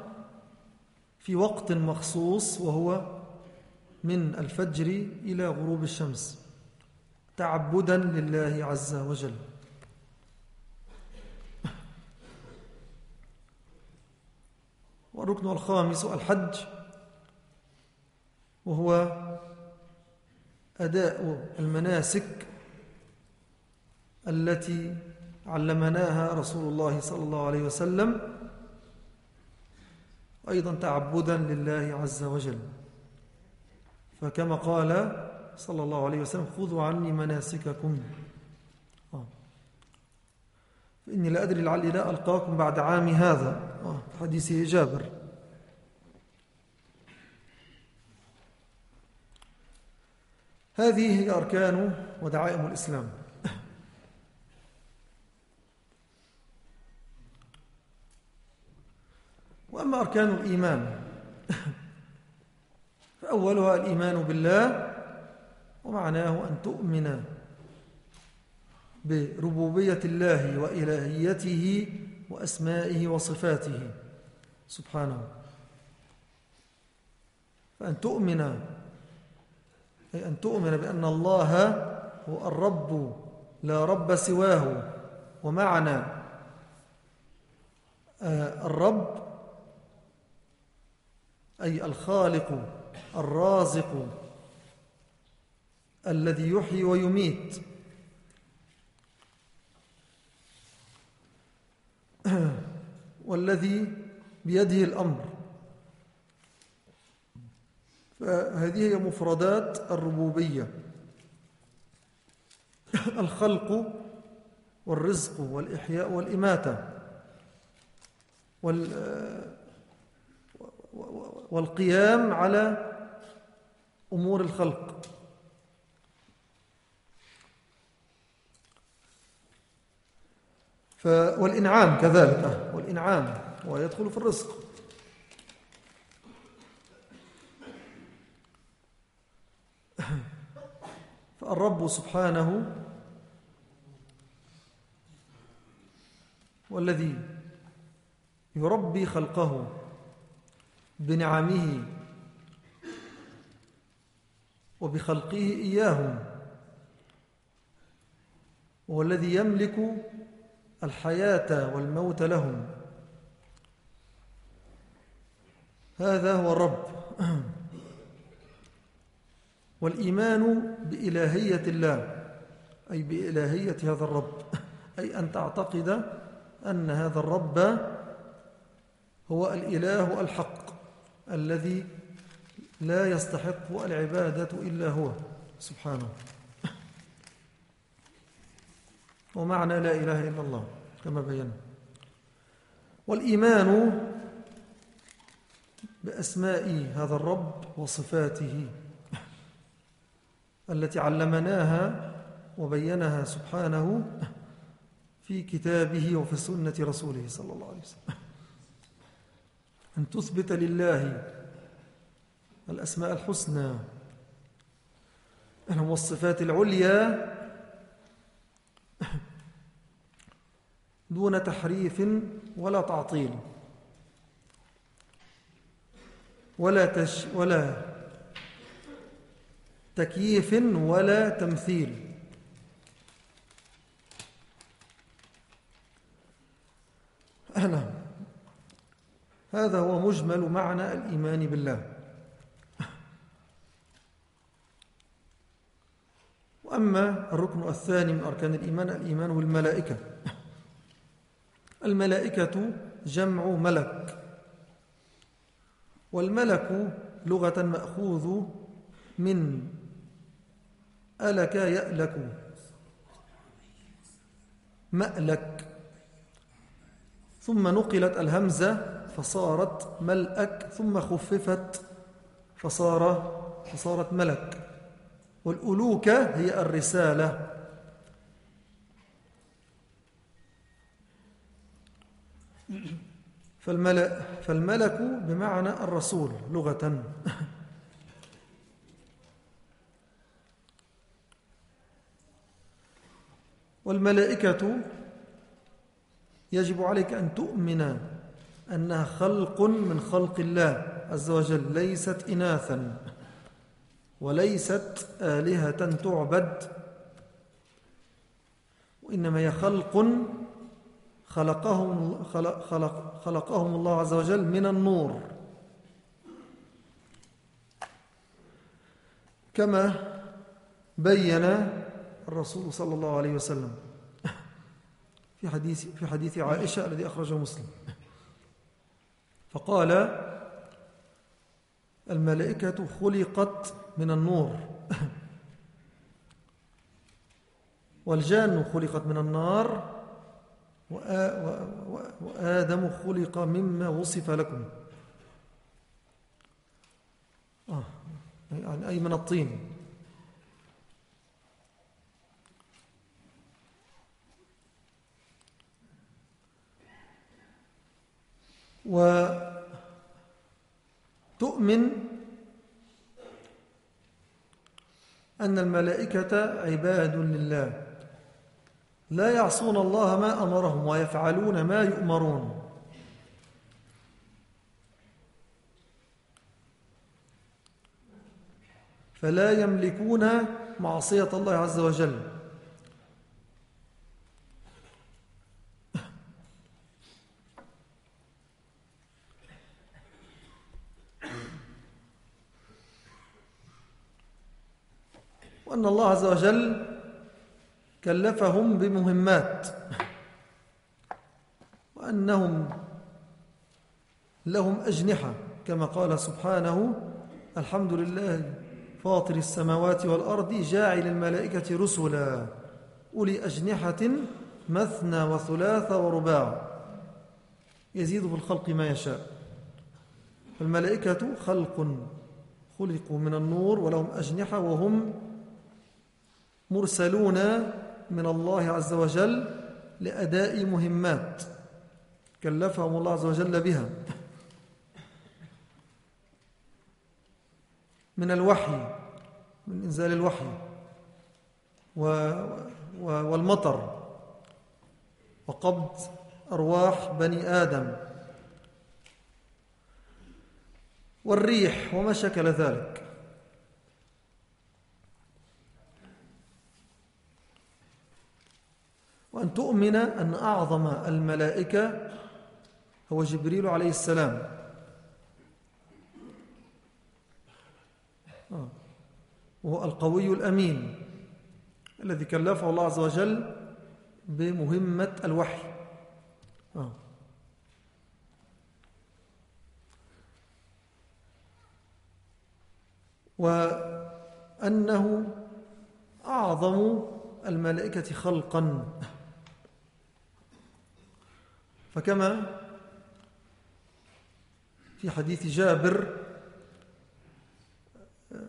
Speaker 1: في وقت مخصوص وهو من الفجر إلى غروب الشمس. تعبدا لله عز وجل. والركن الخامس الحج وهو أداء المناسك التي علمناها رسول الله صلى الله عليه وسلم أيضا تعبدا لله عز وجل فكما قال صلى الله عليه وسلم خذوا عني مناسككم آه. فإني لا أدري لعلي لا ألقاكم بعد عام هذا آه. حديث جابر هذه هي أركان ودعائم الإسلام. وأما أركان الإيمان فأولها الإيمان بالله ومعناه أن تؤمن بربوبية الله وإلهيته وأسمائه وصفاته. سبحانه. فأن تؤمن أي أن تؤمن بأن الله هو الرب لا رب سواه ومعنى آه، الرب أي الخالق الرازق الذي يحيي ويميت. والذي بيده الأمر. فهذه هي مفردات الربوبية. الخلق والرزق والإحياء والإماتة والقيام على أمور الخلق. والإنعام كذلك والإنعام ويدخل في الرزق. فالرب سبحانه والذي يربي خلقه بنعمه وبخلقه إياهم وهو الذي يملك الحياة والموت لهم. هذا هو الرب. والإيمان بإلهية الله أي بإلهية هذا الرب. أي أن تعتقد أن هذا الرب هو الإله الحق الذي لا يستحق العبادة إلا هو. سبحانه. ومعنى لا إله إلا الله كما بينا. والإيمان بأسماء هذا الرب وصفاته. التي علمناها وبينها سبحانه في كتابه وفي سنة رسوله صلى الله عليه وسلم. أن تثبت لله الأسماء الحسنى والصفات العليا دون تحريف ولا تعطيل ولا تش ولا تكييف ولا تمثيل. نعم هذا هو مجمل معنى الإيمان بالله. وأما الركن الثاني من أركان الإيمان الإيمان بالملائكة. الملائكة جمع ملك. والملك لغة مأخوذ من ألك يألك مألك. ثم نقلت الهمزة فصارت ملأك ثم خففت فصار فصارت ملك. والألوكة هي الرسالة. فالملك, فالملك بمعنى الرسول لغة. والملائكة يجب عليك أن تؤمن أنها خلق من خلق الله عز وجل ليست إناثا وليست آلهة تعبد وإنما هي خلق خلقهم, خلق خلق خلقهم الله عز وجل من النور. كما بين الرسول صلى الله عليه وسلم. في حديث, في حديث عائشة الذي أخرجه مسلم. فقال الملائكة خلقت من النور. والجان خلقت من النار وآدم خلق مما وصف لكم. آه يعني أي من الطين. وتؤمن أن الملائكة عباد لله. لا يعصون الله ما أمرهم ويفعلون ما يؤمرون. فلا يملكون معصية الله عز وجل. وأن الله عز وجل كلفهم بمهمات وأنهم لهم أجنحة كما قال سبحانه الحمد لله فاطر السماوات والأرض جاعل الملائكة رسلا أولي أجنحة مثنى وثلاث ورباع يزيد في الخلق ما يشاء الملائكة خلق خلقوا من النور ولهم أجنحة وهم مرسلون من الله عز وجل لأداء مهمات كلفهم الله عز وجل بها. من الوحي من إنزال الوحي والمطر وقبض أرواح بني آدم والريح وما شكل ذلك. وأن تؤمن أن أعظم الملائكة هو جبريل عليه السلام آه. وهو القوي الأمين الذي كلفه الله عز وجل بمهمة الوحي آه. وأنه أعظم الملائكة خلقا فكما في حديث جابر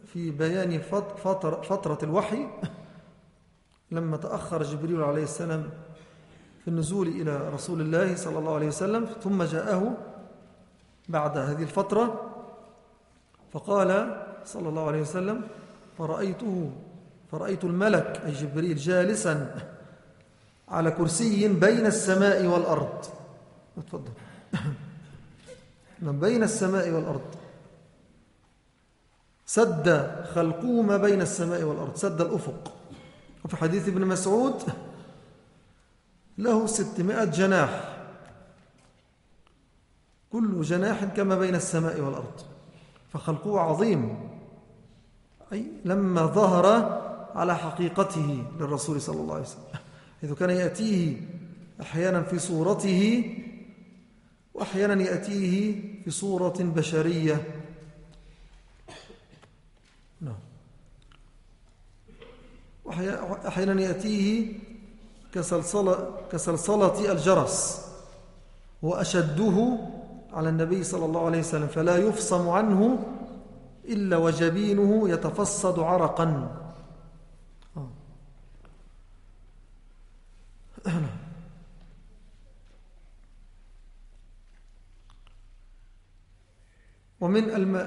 Speaker 1: في بيان فترة, فترة الوحي لما تأخر جبريل عليه السلام في النزول إلى رسول الله صلى الله عليه وسلم ثم جاءه بعد هذه الفترة فقال صلى الله عليه وسلم فرأيته فرأيت الملك أي جبريل جالسا على كرسي بين السماء والأرض. تفضل من بين السماء والأرض. سد خلقه ما بين السماء والأرض. سد الأفق. وفي حديث ابن مسعود له ستمائة جناح. كل جناح كما بين السماء والأرض. فخلقه عظيم. أي لما ظهر على حقيقته للرسول صلى الله عليه وسلم. إذا كان يأتيه أحيانا في صورته وأحيانا يأتيه في صورة بشرية. نعم. أحيانا يأتيه كسلسلة, كسلسلة الجرس. وأشده على النبي صلى الله عليه وسلم فلا يفصم عنه إلا وجبينه يتفصد عرقا. آه. ومن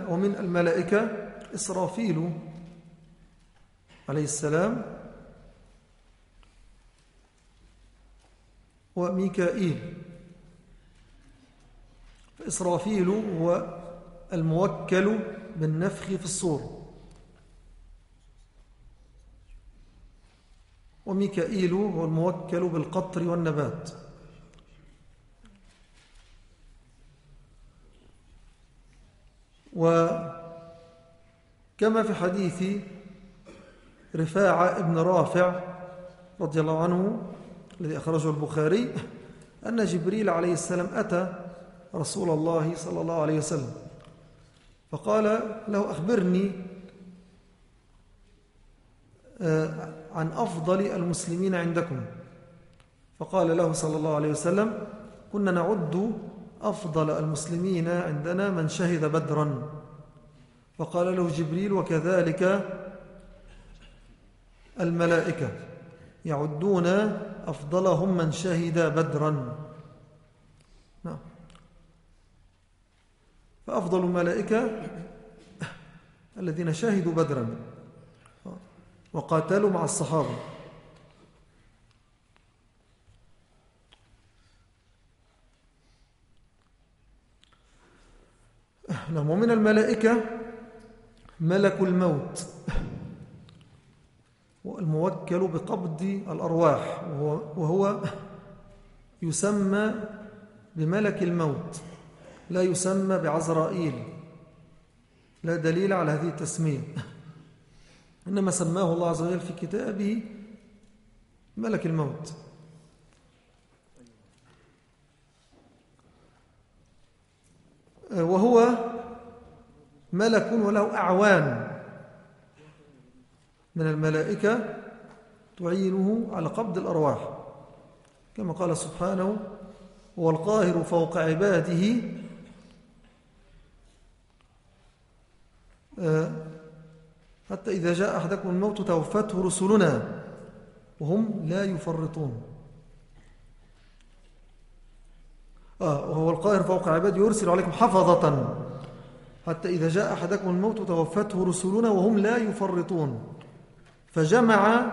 Speaker 1: ومن الملائكة إسرافيل عليه السلام وميكائيل. فإسرافيل هو الموكل بالنفخ في الصور. وميكائيل هو الموكل بالقطر والنبات. و كما في حديث رفاعة ابن رافع رضي الله عنه الذي أخرجه البخاري أن جبريل عليه السلام أتى رسول الله صلى الله عليه وسلم فقال له أخبرني آه، عن أفضل المسلمين عندكم. فقال له صلى الله عليه وسلم كنا نعد أفضل المسلمين عندنا من شهد بدرا. فقال له جبريل وكذلك الملائكة يعدون أفضلهم من شهد بدرا. نعم. فأفضل الملائكة الذين شهدوا بدرا وقاتلوا مع الصحابة. نعم ومن الملائكة ملك الموت الموكل بقبض الأرواح وهو يسمى بملك الموت لا يسمى بعزرائيل لا دليل على هذه التسمية. إنما سماه الله عز وجل في كتابه ملك الموت. وهو ملك وله أعوان. من الملائكة تعينه على قبض الأرواح. كما قال سبحانه هو القاهر فوق عباده. آه، حتى إذا جاء أحدكم الموت توفته رسلنا وهم لا يفرطون. آه وهو القاهر فوق عباده يرسل عليكم حفظة. حتى إذا جاء أحدكم الموت توفته رسلنا وهم لا يفرطون. فجمع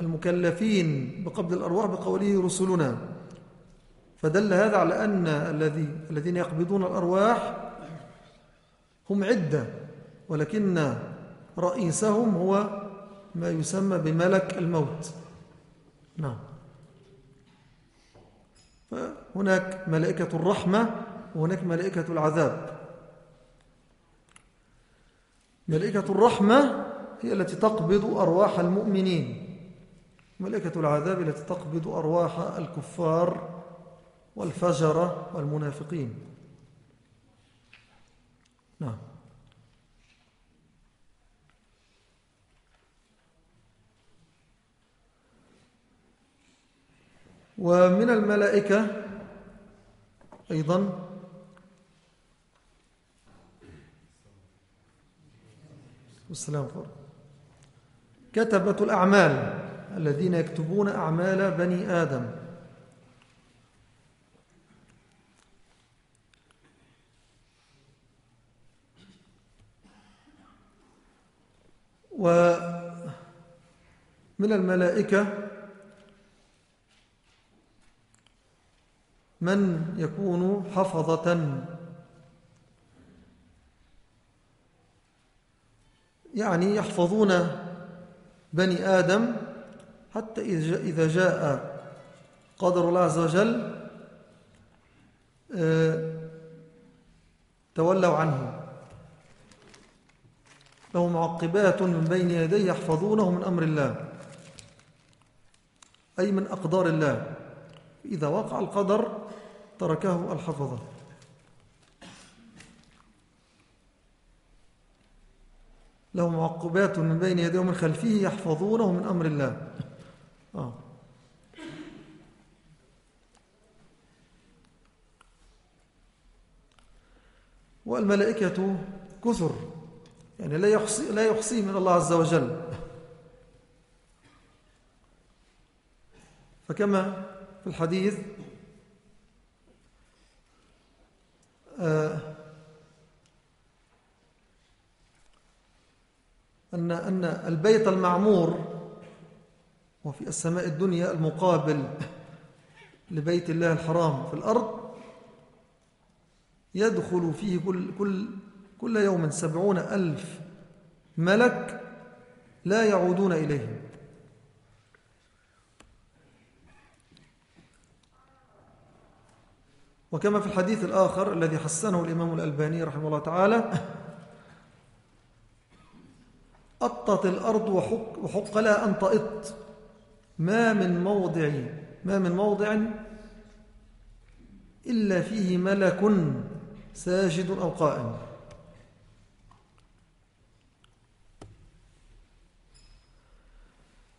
Speaker 1: المكلفين بقبض الأرواح بقوله رسلنا. فدل هذا على أن الذي الذين يقبضون الأرواح هم عدة ولكن رئيسهم هو ما يسمى بملك الموت. نعم. فهناك ملائكة الرحمة وهناك ملائكة العذاب. ملائكة الرحمة هي التي تقبض أرواح المؤمنين. ملائكة العذاب التي تقبض أرواح الكفار والفجرة والمنافقين. نعم. ومن الملائكة أيضا. والسلام عليكم. كتبة الأعمال الذين يكتبون أعمال بني آدم. ومن الملائكة من يكون حفظة؟ يعني يحفظون بني آدم حتى إذا جاء قدر الله عز وجل آه، تولوا عنه. له معقبات من بين يديه يحفظونه من أمر الله أي من أقدار الله. إذا وقع القدر تركه الحفظة. له معقبات من بين يديه ومن خلفه يحفظونه من أمر الله. آه. والملائكة كثر يعني لا يحصي, لا يحصي من الله عز وجل. فكما في الحديث آه أن, أن البيت المعمور وفي السماء الدنيا المقابل لبيت الله الحرام في الأرض يدخل فيه كل, كل, كل يوم سبعون ألف ملك لا يعودون إليه. وكما في الحديث الآخر الذي حسنه الإمام الألباني رحمه الله تعالى أطت الأرض وحق, وحق لها أن تأط ما من موضع ما من موضع إلا فيه ملك ساجد أو قائم.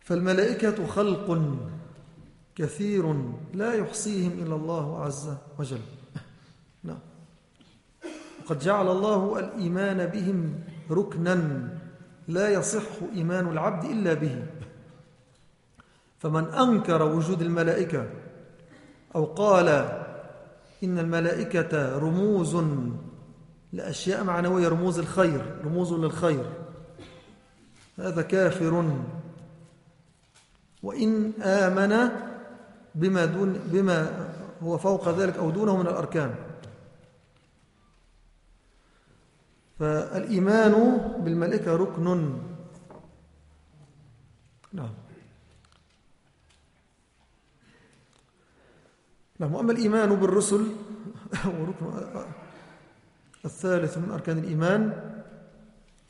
Speaker 1: فالملائكة خلق كثير لا يحصيهم إلا الله عز وجل. نعم. وقد جعل الله الإيمان بهم ركنا لا يصح إيمان العبد إلا به. فمن أنكر وجود الملائكة أو قال إن الملائكة رموز لأشياء معنوية رموز الخير رموز للخير هذا كافر. وإن آمن بما, دون بما هو فوق ذلك أو دونه من الأركان. فالإيمان بالملائكة ركن. نعم. نعم وأما الإيمان بالرسل وركن الثالث من أركان الإيمان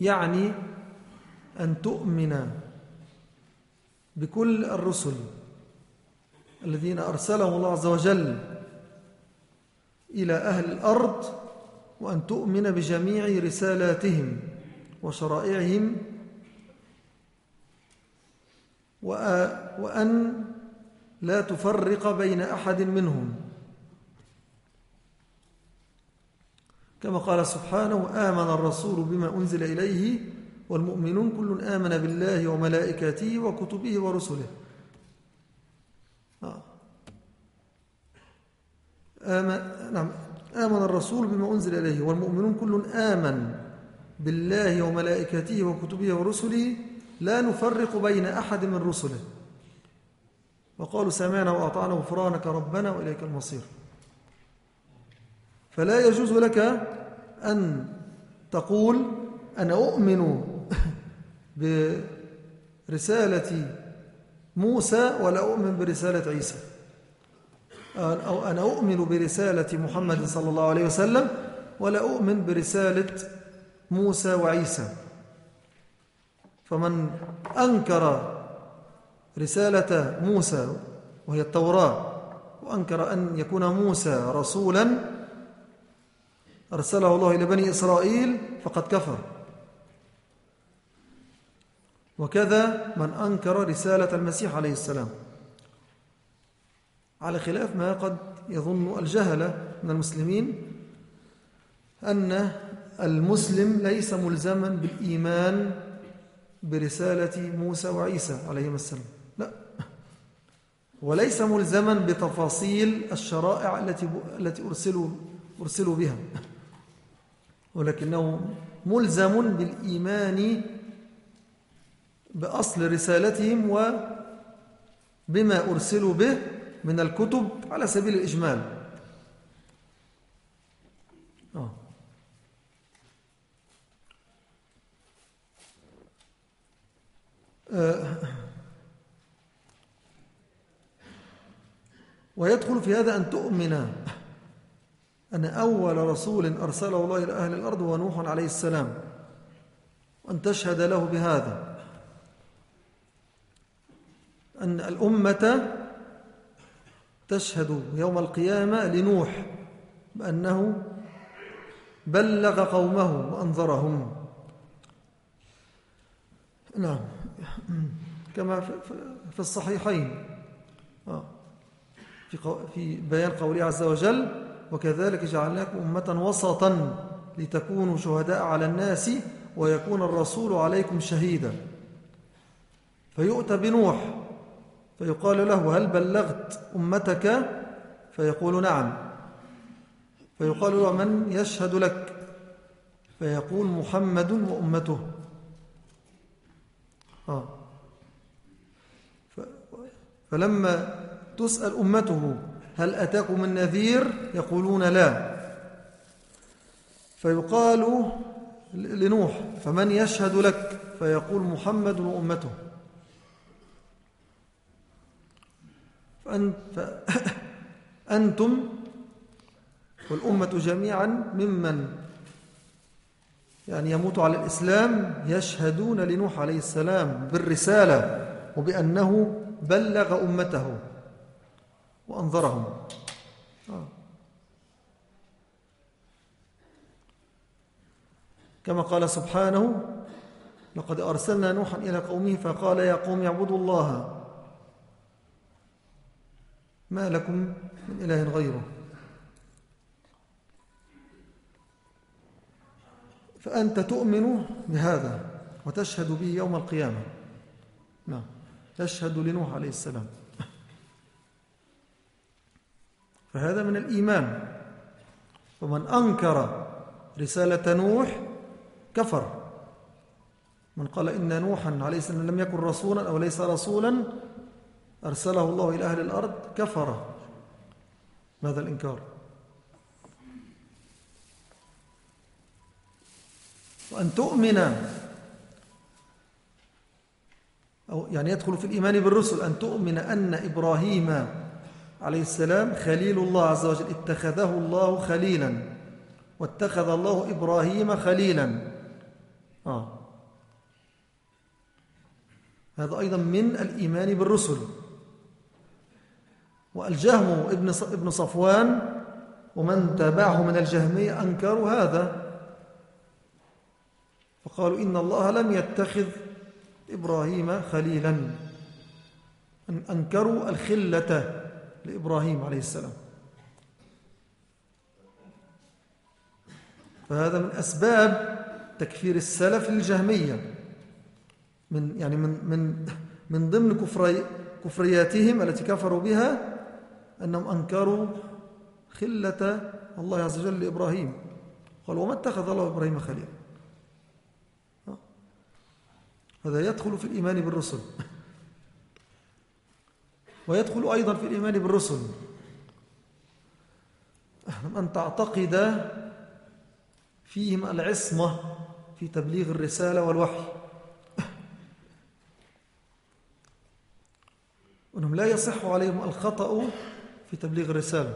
Speaker 1: يعني أن تؤمن بكل الرسل. الذين أرسلهم الله عز وجل إلى أهل الأرض وأن تؤمن بجميع رسالاتهم وشرائعهم وأن لا تفرق بين أحد منهم. كما قال سبحانه آمن الرسول بما أنزل إليه والمؤمنون كل آمن بالله وملائكته وكتبه ورسله. آمن, نعم. آمن الرسول بما أنزل إليه والمؤمنون كل آمن بالله وملائكته وكتبه ورسله لا نفرق بين أحد من رسله. وقالوا سمعنا وأطعنا غفرانك ربنا وإليك المصير. فلا يجوز لك أن تقول أنا أؤمن برسالة موسى ولا أؤمن برسالة عيسى. أو أنا أؤمن برسالة محمد صلى الله عليه وسلم ولا أؤمن برسالة موسى وعيسى. فمن أنكر رسالة موسى وهي التوراة وأنكر أن يكون موسى رسولا أرسله الله إلى بني إسرائيل فقد كفر. وكذا من أنكر رسالة المسيح عليه السلام. على خلاف ما قد يظن الجهلة من المسلمين أن المسلم ليس ملزما بالإيمان برسالة موسى وعيسى عليهما السلام. لا. وليس ملزما بتفاصيل الشرائع التي التي أرسلوا, أرسلوا بها. ولكنه ملزم بالإيمان بأصل رسالتهم وبما أرسلوا به من الكتب على سبيل الإجمال آه. آه. ويدخل في هذا أن تؤمن أن أول رسول أرسله الله إلى أهل الأرض هو نوح عليه السلام وأن تشهد له بهذا أن الأمة تشهد يوم القيامة لنوح بأنه بلغ قومه وأنظرهم نعم. كما في الصحيحين. آه. في بيان قوله عز وجل وكذلك جعلناكم أمة وسطا لتكونوا شهداء على الناس ويكون الرسول عليكم شهيدا. فيؤتى بنوح فيقال له هل بلغت أمتك؟ فيقول نعم. فيقال له من يشهد لك؟ فيقول محمد وأمته. آه. فلما تسأل أمته هل أتاكم النذير يقولون لا. فيقال لنوح فمن يشهد لك؟ فيقول محمد وأمته. فأنتم والأمة جميعا ممن يعني يموت على الإسلام يشهدون لنوح عليه السلام بالرسالة وبأنه بلغ أمته وأنظرهم آه. كما قال سبحانه لقد أرسلنا نوحا إلى قومه فقال يا قوم اعبدوا الله ما لكم من إله غيره. فأنت تؤمن بهذا وتشهد به يوم القيامة. نعم. تشهد لنوح عليه السلام. فهذا من الإيمان. ومن أنكر رسالة نوح كفر. من قال إن نوحا عليه السلام لم يكن رسولا أو ليس رسولا أرسله الله إلى أهل الأرض كفر. ماذا الإنكار؟ وأن تؤمن أو يعني يدخل في الإيمان بالرسل أن تؤمن أن إبراهيم عليه السلام خليل الله عز وجل اتخذه الله خليلا واتخذ الله إبراهيم خليلا. آه. هذا أيضا من الإيمان بالرسل. والجهم ابن ابن صفوان ومن تبعه من الجهمية أنكروا هذا. فقالوا إن الله لم يتخذ إبراهيم خليلا. أنكروا الخلة لإبراهيم عليه السلام. فهذا من أسباب تكفير السلف للجهمية من يعني من من من ضمن كفري كفرياتهم التي كفروا بها أنهم أنكروا خلة الله عز وجل لإبراهيم. قالوا وما اتخذ الله إبراهيم خليلا؟ هذا يدخل في الإيمان بالرسل. ويدخل أيضا في الإيمان بالرسل. أن تعتقد فيهم العصمة في تبليغ الرسالة والوحي. وأنهم لا يصح عليهم الخطأ في تبليغ الرسالة.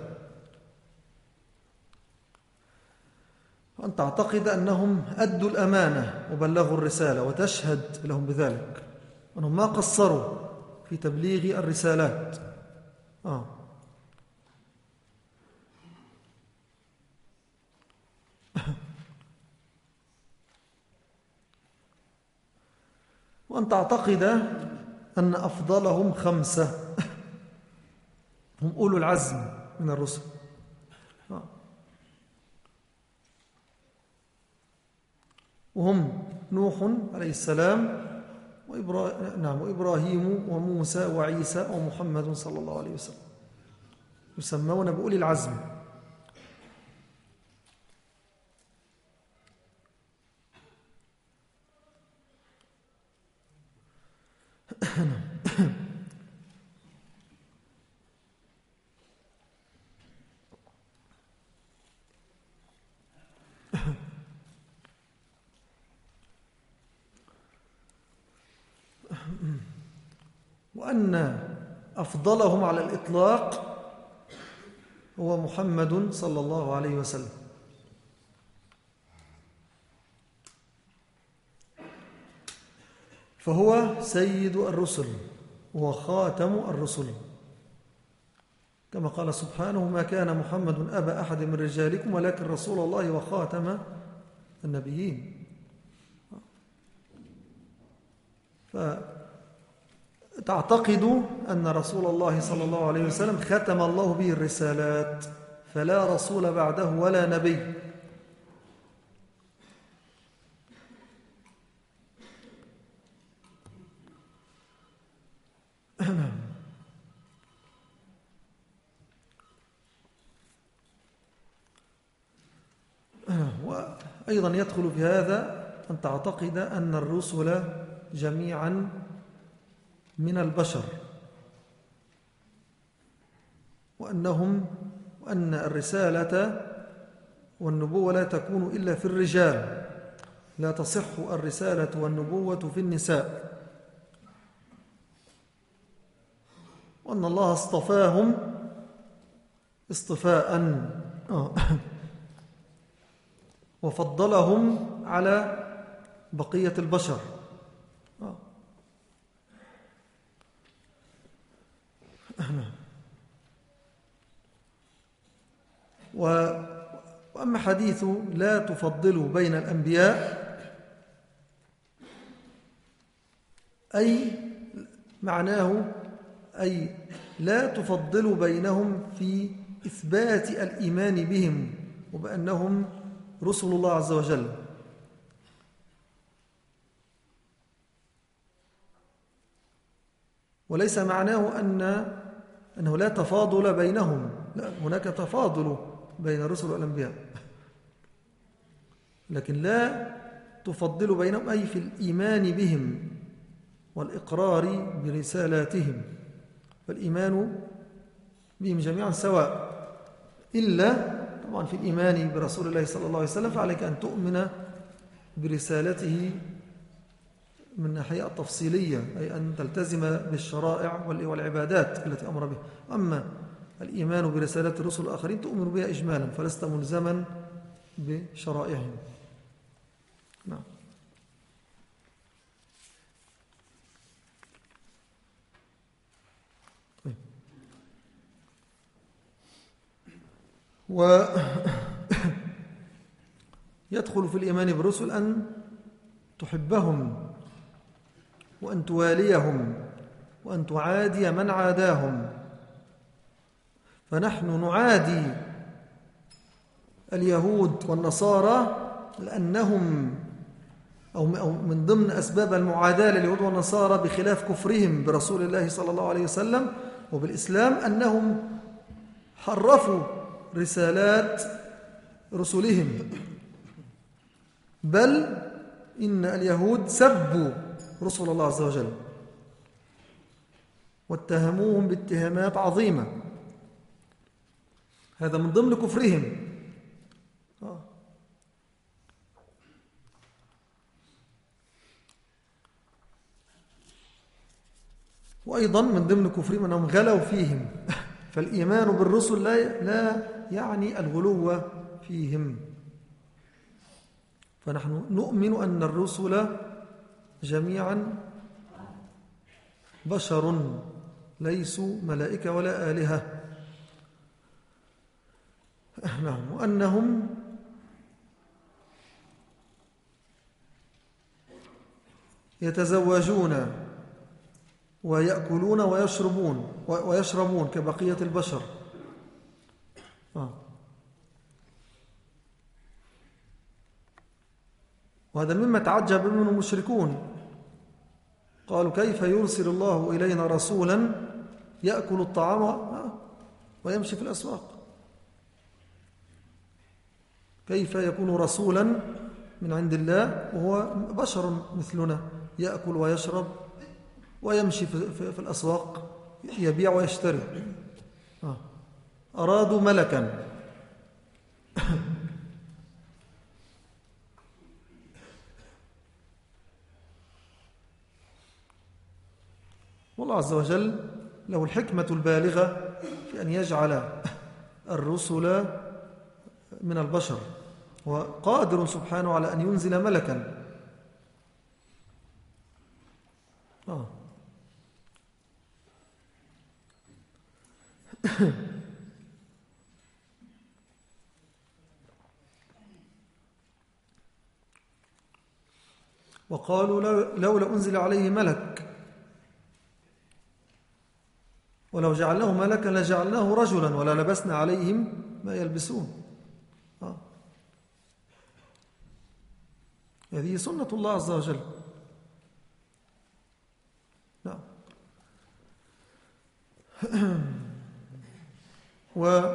Speaker 1: وأن تعتقد أنهم أدوا الأمانة وبلغوا الرسالة وتشهد لهم بذلك. أنهم ما قصروا في تبليغ الرسالات. آه. وأن تعتقد أن أفضلهم خمسة. هم أولو العزم من الرسل آه. وهم نوح عليه السلام. نعم وإبراهيم وموسى وعيسى ومحمد صلى الله عليه وسلم يسمون بأولي العزم وأن أفضلهم على الإطلاق هو محمد صلى الله عليه وسلم. فهو سيد الرسل وخاتم الرسل. كما قال سبحانه ما كان محمد أبا أحد من رجالكم ولكن رسول الله وخاتم النبيين. فتعتقد أن رسول الله صلى الله عليه وسلم ختم الله به الرسالات فلا رسول بعده ولا نبي. وأيضا يدخل في هذا أن تعتقد أن الرسل جميعا من البشر. وأنهم وأن الرسالة والنبوة لا تكون إلا في الرجال. لا تصح الرسالة والنبوة في النساء. وأن الله اصطفاهم اصطفاء. آه. وفضلهم على بقية البشر آه. وأما حديث لا تفضلوا بين الأنبياء أي معناه أي لا تفضلوا بينهم في إثبات الإيمان بهم وبأنهم رسل الله عز وجل. وليس معناه أن أنه لا تفاضل بينهم. لا هناك تفاضل بين الرسل والأنبياء. لكن لا تفضل بينهم أي في الإيمان بهم والإقرار برسالاتهم. فالإيمان بهم جميعا سواء إلا طبعا في الإيمان برسول الله صلى الله عليه وسلم فعليك أن تؤمن برسالته من ناحية التفصيلية أي أن تلتزم بالشرائع والعبادات التي أمر بها أما الإيمان برسالات الرسل الآخرين تؤمن بها إجمالا فلست ملزما بشرائعهم. نعم. طيب. و يدخل في الإيمان بالرسل أن تحبهم. وأن تواليهم وأن تعادي من عاداهم. فنحن نعادي اليهود والنصارى لأنهم أو من ضمن أسباب المعاداة لليهود والنصارى بخلاف كفرهم برسول الله صلى الله عليه وسلم وبالإسلام أنهم حرفوا رسالات رسلهم. بل إن اليهود سبوا رسل الله عز وجل. واتهموهم باتهامات عظيمة. هذا من ضمن كفرهم. آه. وأيضا من ضمن كفرهم أنهم غلوا فيهم. فالإيمان بالرسل لا, لا يعني الغلو فيهم. فنحن نؤمن أن الرسل جميعا بشر ليسوا ملائكة ولا آلهة. نعم وأنهم يتزوجون ويأكلون ويشربون ويشربون كبقية البشر. آه. وهذا مما تعجب منه المشركون. قالوا كيف يرسل الله إلينا رسولا يأكل الطعام ويمشي في الأسواق؟ كيف يكون رسولا من عند الله وهو بشر مثلنا يأكل ويشرب ويمشي في الأسواق يبيع ويشتري؟ آه. أرادوا ملكا. والله عز وجل له الحكمة البالغة في أن يجعل الرسل من البشر وقادر سبحانه على أن ينزل ملكا آه. وقالوا لولا أنزل عليه ملك ولو جعلناه ملكا لجعلناه رجلا ولا لبسنا عليهم ما يلبسون. آه. هذه سنة الله عز وجل. نعم. و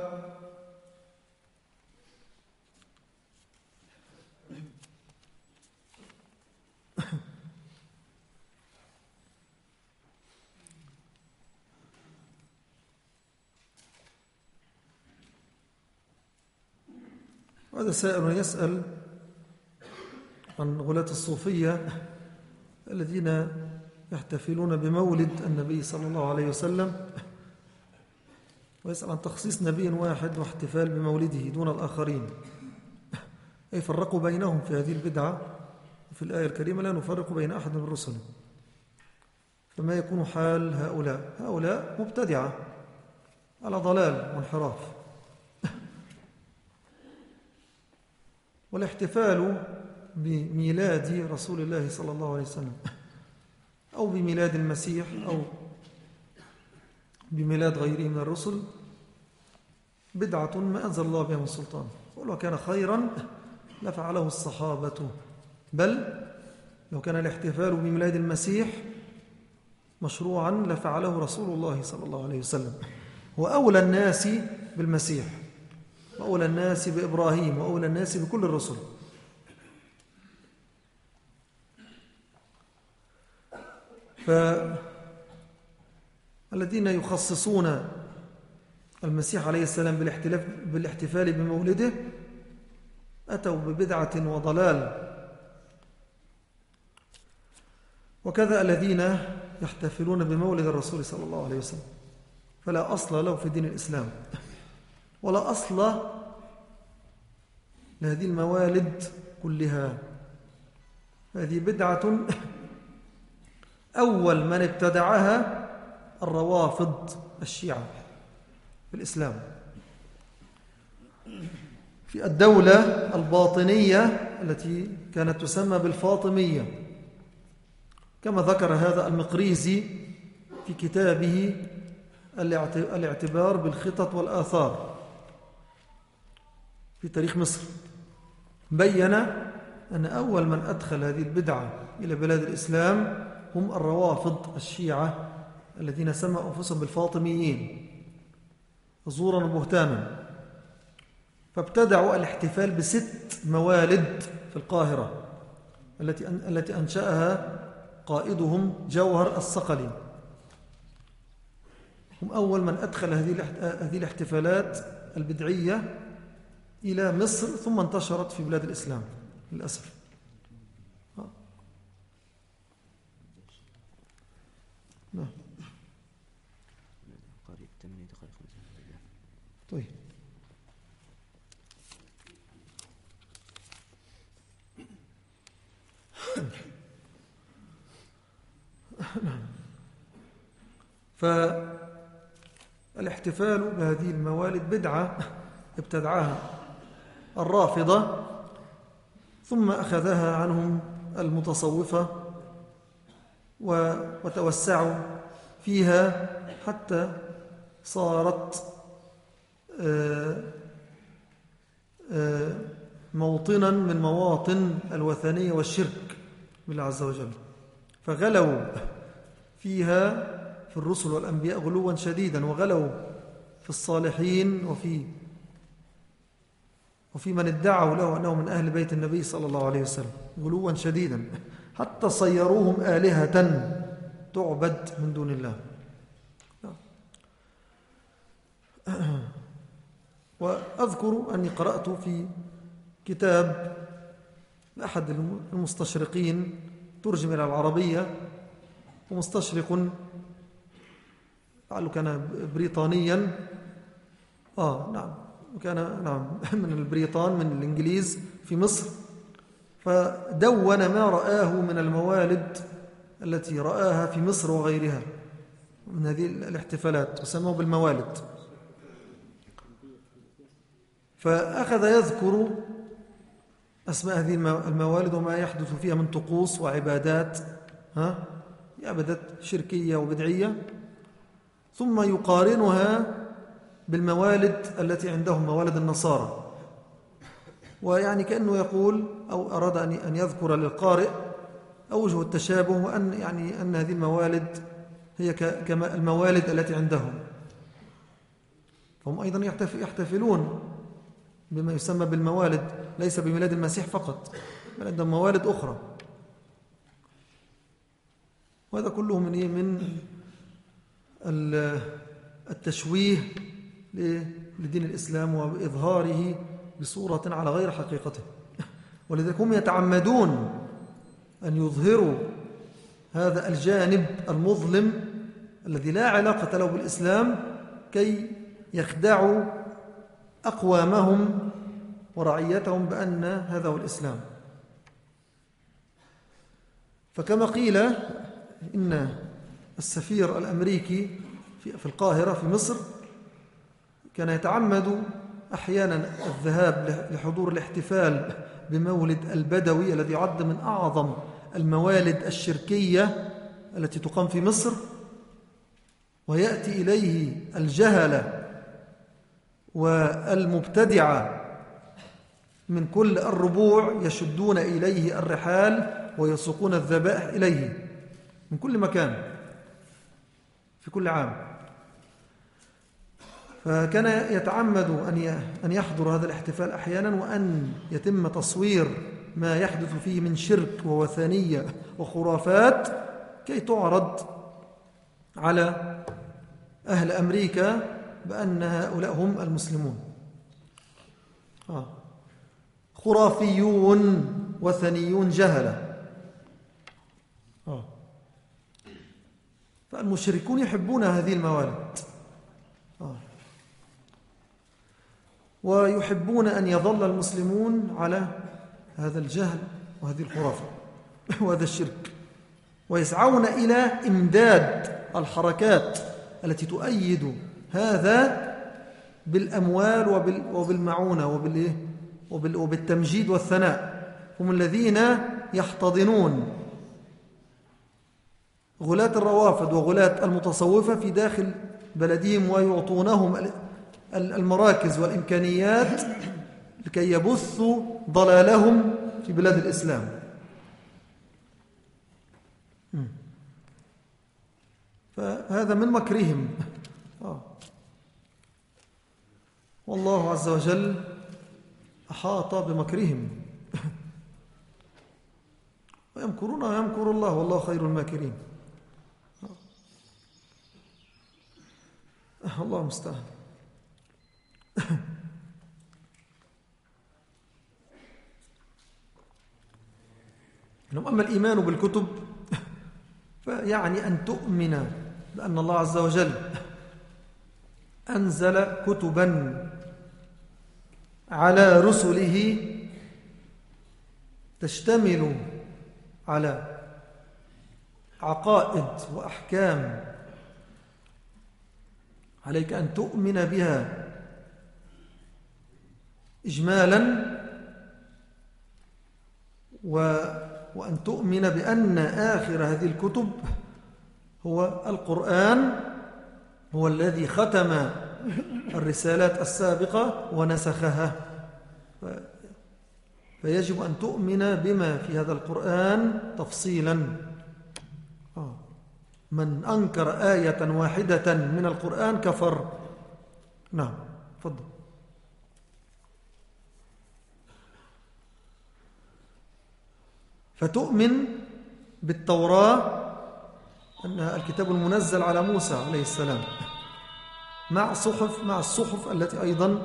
Speaker 1: هذا سائل يسأل عن غلاة الصوفية الذين يحتفلون بمولد النبي صلى الله عليه وسلم ويسأل عن تخصيص نبي واحد واحتفال بمولده دون الآخرين. أي فرقوا بينهم في هذه البدعة؟ وفي الآية الكريمة لا نفرق بين أحد من الرسل فما يكون حال هؤلاء؟ هؤلاء مبتدعة على ضلال وانحراف. والاحتفال بميلاد رسول الله صلى الله عليه وسلم. أو بميلاد المسيح أو بميلاد غيره من الرسل. بدعة ما أنزل الله بها من سلطان. ولو كان خيرا لفعله الصحابة. بل لو كان الاحتفال بميلاد المسيح مشروعا لفعله رسول الله صلى الله عليه وسلم. وأولى الناس بالمسيح. وأولى الناس بإبراهيم وأولى الناس بكل الرسل. فالذين يخصصون المسيح عليه السلام بالاحتفال بمولده أتوا ببدعة وضلال. وكذا الذين يحتفلون بمولد الرسول صلى الله عليه وسلم. فلا أصل له في دين الإسلام. ولا أصل لهذه الموالد كلها. هذه بدعة أول من ابتدعها الروافض الشيعة في الإسلام. في الدولة الباطنية التي كانت تسمى بالفاطمية كما ذكر هذا المقريزي في كتابه الاعتبار بالخطط والآثار. في تاريخ مصر. بين أن أول من أدخل هذه البدعة إلى بلاد الإسلام هم الروافض الشيعة الذين سموا أنفسهم بالفاطميين زورا وبهتانا. فابتدعوا الاحتفال بست موالد في القاهرة التي التي أنشأها قائدهم جوهر الصقلي. هم أول من أدخل هذه الاحتفالات البدعية إلى مصر ثم انتشرت في بلاد الإسلام للأسف. نعم. طيب. فالاحتفال بهذه الموالد بدعة ابتدعها الرافضة ثم أخذها عنهم المتصوفة وتوسعوا فيها حتى صارت آه، آه، موطنا من مواطن الوثنية والشرك بالله عز وجل. فغلوا فيها في الرسل والأنبياء غلوا شديدا وغلوا في الصالحين وفي وفي من ادعوا له أنه من أهل بيت النبي صلى الله عليه وسلم غلوا شديدا حتى صيروهم آلهة تعبد من دون الله. وأذكر أني قرأت في كتاب أحد المستشرقين ترجم إلى العربية ومستشرق لعله كان بريطانيا. آه نعم. وكان نعم من البريطان من الإنجليز في مصر. فدون ما رآه من الموالد التي رآها في مصر وغيرها من هذه الاحتفالات وسموه بالموالد. فأخذ يذكر أسماء هذه الموالد وما يحدث فيها من طقوس وعبادات ها عبادات شركية وبدعية. ثم يقارنها بالموالد التي عندهم موالد النصارى. ويعني كأنه يقول أو أراد أن يذكر للقارئ أوجه التشابه وأن يعني أن هذه الموالد هي كما الموالد التي عندهم. فهم أيضا يحتفلون بما يسمى بالموالد ليس بميلاد المسيح فقط بل عندهم موالد أخرى. وهذا كله من إيه؟ من التشويه لدين الإسلام وإظهاره بصورة على غير حقيقته. ولذلك هم يتعمدون أن يظهروا هذا الجانب المظلم الذي لا علاقة له بالإسلام كي يخدعوا أقوامهم ورعيتهم بأن هذا هو الإسلام. فكما قيل إن السفير الأمريكي في القاهرة في مصر كان يتعمد أحيانا الذهاب لحضور الاحتفال بمولد البدوي الذي يعد من أعظم الموالد الشركية التي تقام في مصر ويأتي إليه الجهلة والمبتدعة من كل الربوع يشدون إليه الرحال ويسوقون الذبائح إليه من كل مكان في كل عام. فكان يتعمد أن يحضر هذا الاحتفال أحيانا وأن يتم تصوير ما يحدث فيه من شرك ووثنية وخرافات كي تعرض على أهل أمريكا بأن هؤلاء هم المسلمون آه. خرافيون وثنيون جهلة آه. فالمشركون يحبون هذه الموالد ويحبون أن يظل المسلمون على هذا الجهل وهذه الخرافة وهذا الشرك ويسعون إلى إمداد الحركات التي تؤيد هذا بالأموال وبالمعونة وبالتمجيد والثناء. هم الذين يحتضنون غلاة الروافد وغلاة المتصوفة في داخل بلدهم ويعطونهم المراكز والإمكانيات لكي يبثوا ضلالهم في بلاد الإسلام. فهذا من مكرهم. آه. والله عز وجل أحاط بمكرهم. ويمكرون ويمكر الله والله خير الماكرين. آه. الله مستعان أما الإيمان بالكتب فيعني أن تؤمن بأن الله عز وجل أنزل كتبا على رسله تشتمل على عقائد وأحكام. عليك أن تؤمن بها. إجمالا وأن تؤمن بأن آخر هذه الكتب هو القرآن هو الذي ختم الرسالات السابقة ونسخها. فيجب أن تؤمن بما في هذا القرآن تفصيلا. آه. من أنكر آية واحدة من القرآن كفر. نعم فضل فتؤمن بالتوراة أنها الكتاب المنزل على موسى عليه السلام مع صحف مع الصحف التي أيضا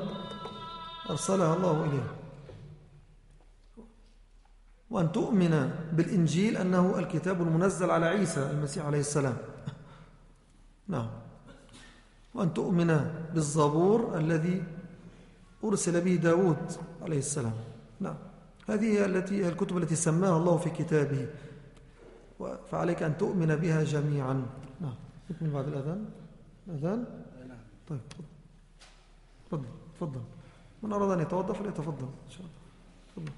Speaker 1: أرسلها الله إليها. وأن تؤمن بالإنجيل أنه الكتاب المنزل على عيسى المسيح عليه السلام. نعم. وأن تؤمن بالزبور الذي أرسل به داود عليه السلام. نعم. هذه هي التي الكتب التي سماها الله في كتابه. فعليك أن تؤمن بها جميعا. نعم. نكمل بعد الأذان. الأذان؟ طيب تفضل. تفضل. من أراد أن يتوضأ فليتفضل إن شاء الله. تفضل.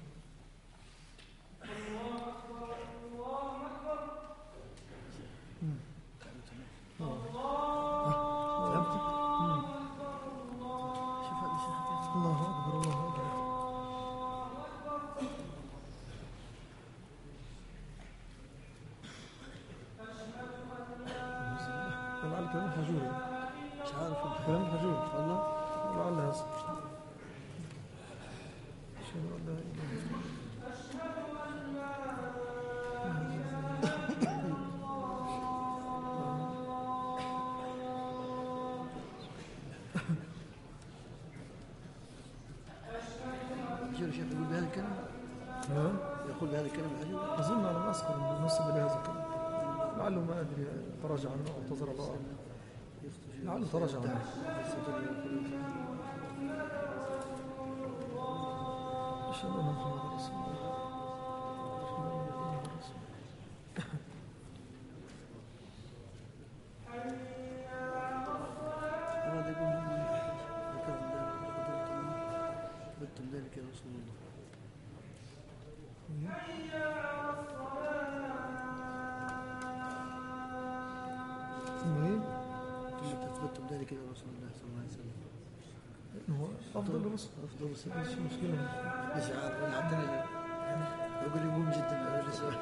Speaker 1: ترجع أشهد أن محمد الله. الرسل أفضل الرسل إيش المشكلة مش عارف أنا عندنا قريبون جدا على الرسول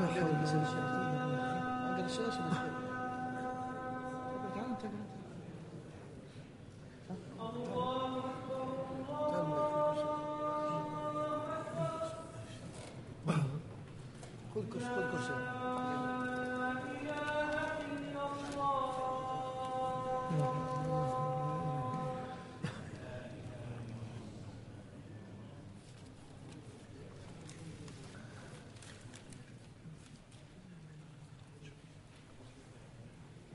Speaker 1: ما حول عند الشاشة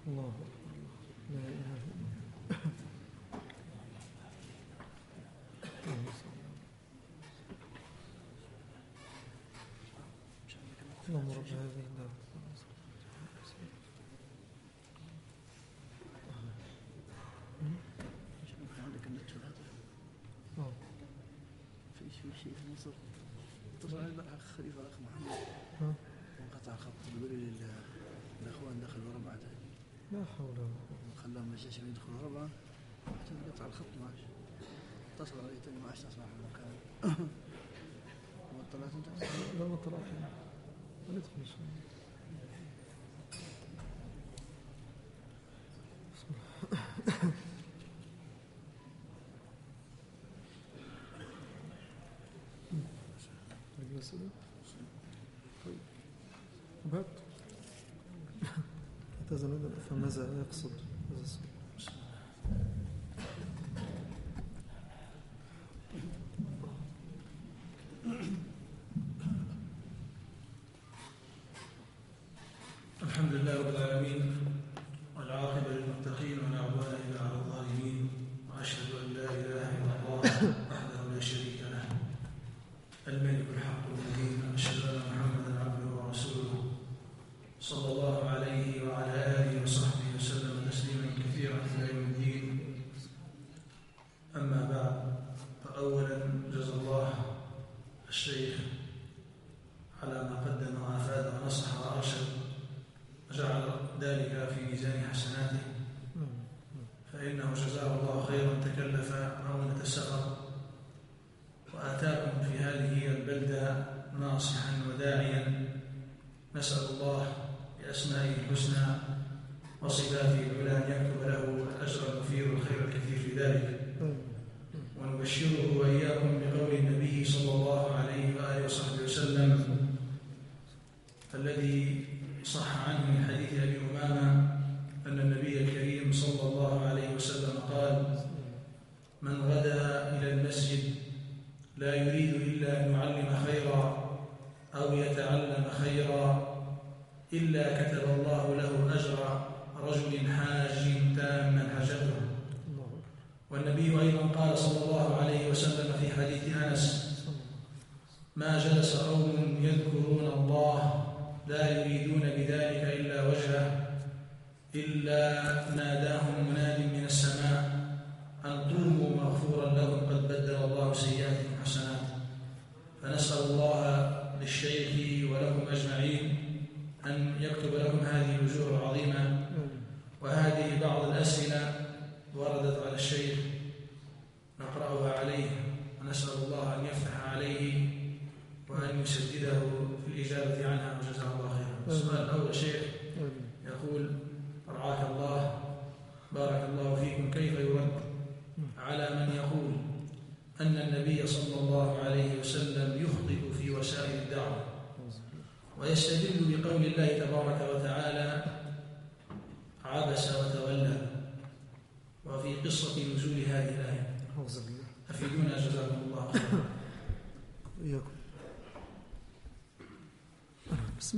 Speaker 3: الله لا إله إلا اللهم رب هذه الدار
Speaker 2: عندك النت هذا في شيء في مصر اتصل الاخ خليفه الاخ محمد وانقطع خط البري للاخوان دخلوا ربعه
Speaker 3: لا حول ولا قوة
Speaker 2: خلاهم مجلس يدخلوا أربعة حتى قطع الخط معش اتصلوا علي تاني معش تصلح المكان وطلعت أنت؟
Speaker 3: لا ما طلعت ما ندخل إن فماذا يقصد؟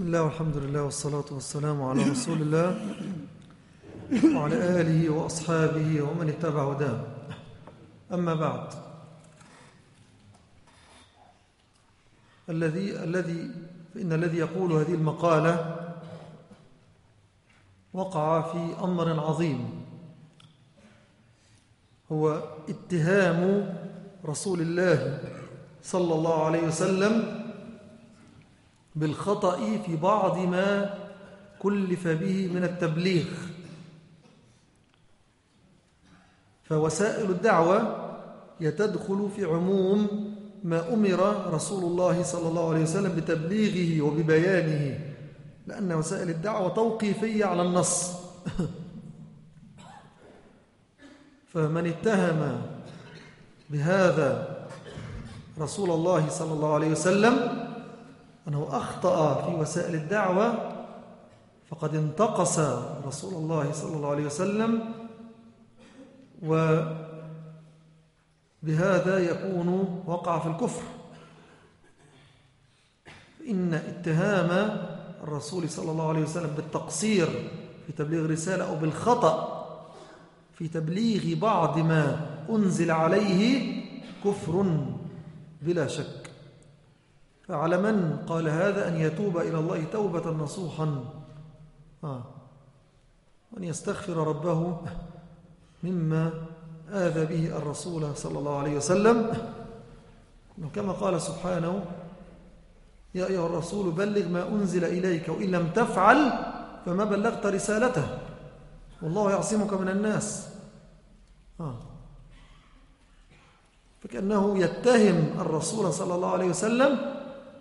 Speaker 1: الله
Speaker 3: والحمد لله والصلاة والسلام على رسول الله وعلى آله وأصحابه ومن اتبع هداه. أما بعد الذي الذي فإن الذي يقول هذه المقالة وقع في أمر عظيم هو اتهام رسول الله صلى الله عليه وسلم بالخطأ في بعض ما كلف به من التبليغ. فوسائل الدعوة يتدخل في عموم ما أمر رسول الله صلى الله عليه وسلم بتبليغه وببيانه لأن وسائل الدعوة توقيفية على النص. فمن اتهم بهذا رسول الله صلى الله عليه وسلم
Speaker 1: أنه أخطأ في وسائل الدعوة فقد انتقص رسول الله صلى الله عليه وسلم وبهذا يكون وقع في الكفر. إن اتهام الرسول صلى الله عليه وسلم بالتقصير في تبليغ رسالة أو بالخطأ في تبليغ بعض ما أنزل عليه كفر بلا شك. فعلى من قال هذا أن يتوب إلى الله توبة نصوحا آه. وأن يستغفر ربه مما آذى به الرسول صلى الله عليه وسلم كما قال سبحانه يا أيها الرسول بلغ ما أنزل إليك وإن لم تفعل فما بلغت رسالته والله يعصمك من الناس آه. فكأنه يتهم الرسول صلى الله عليه وسلم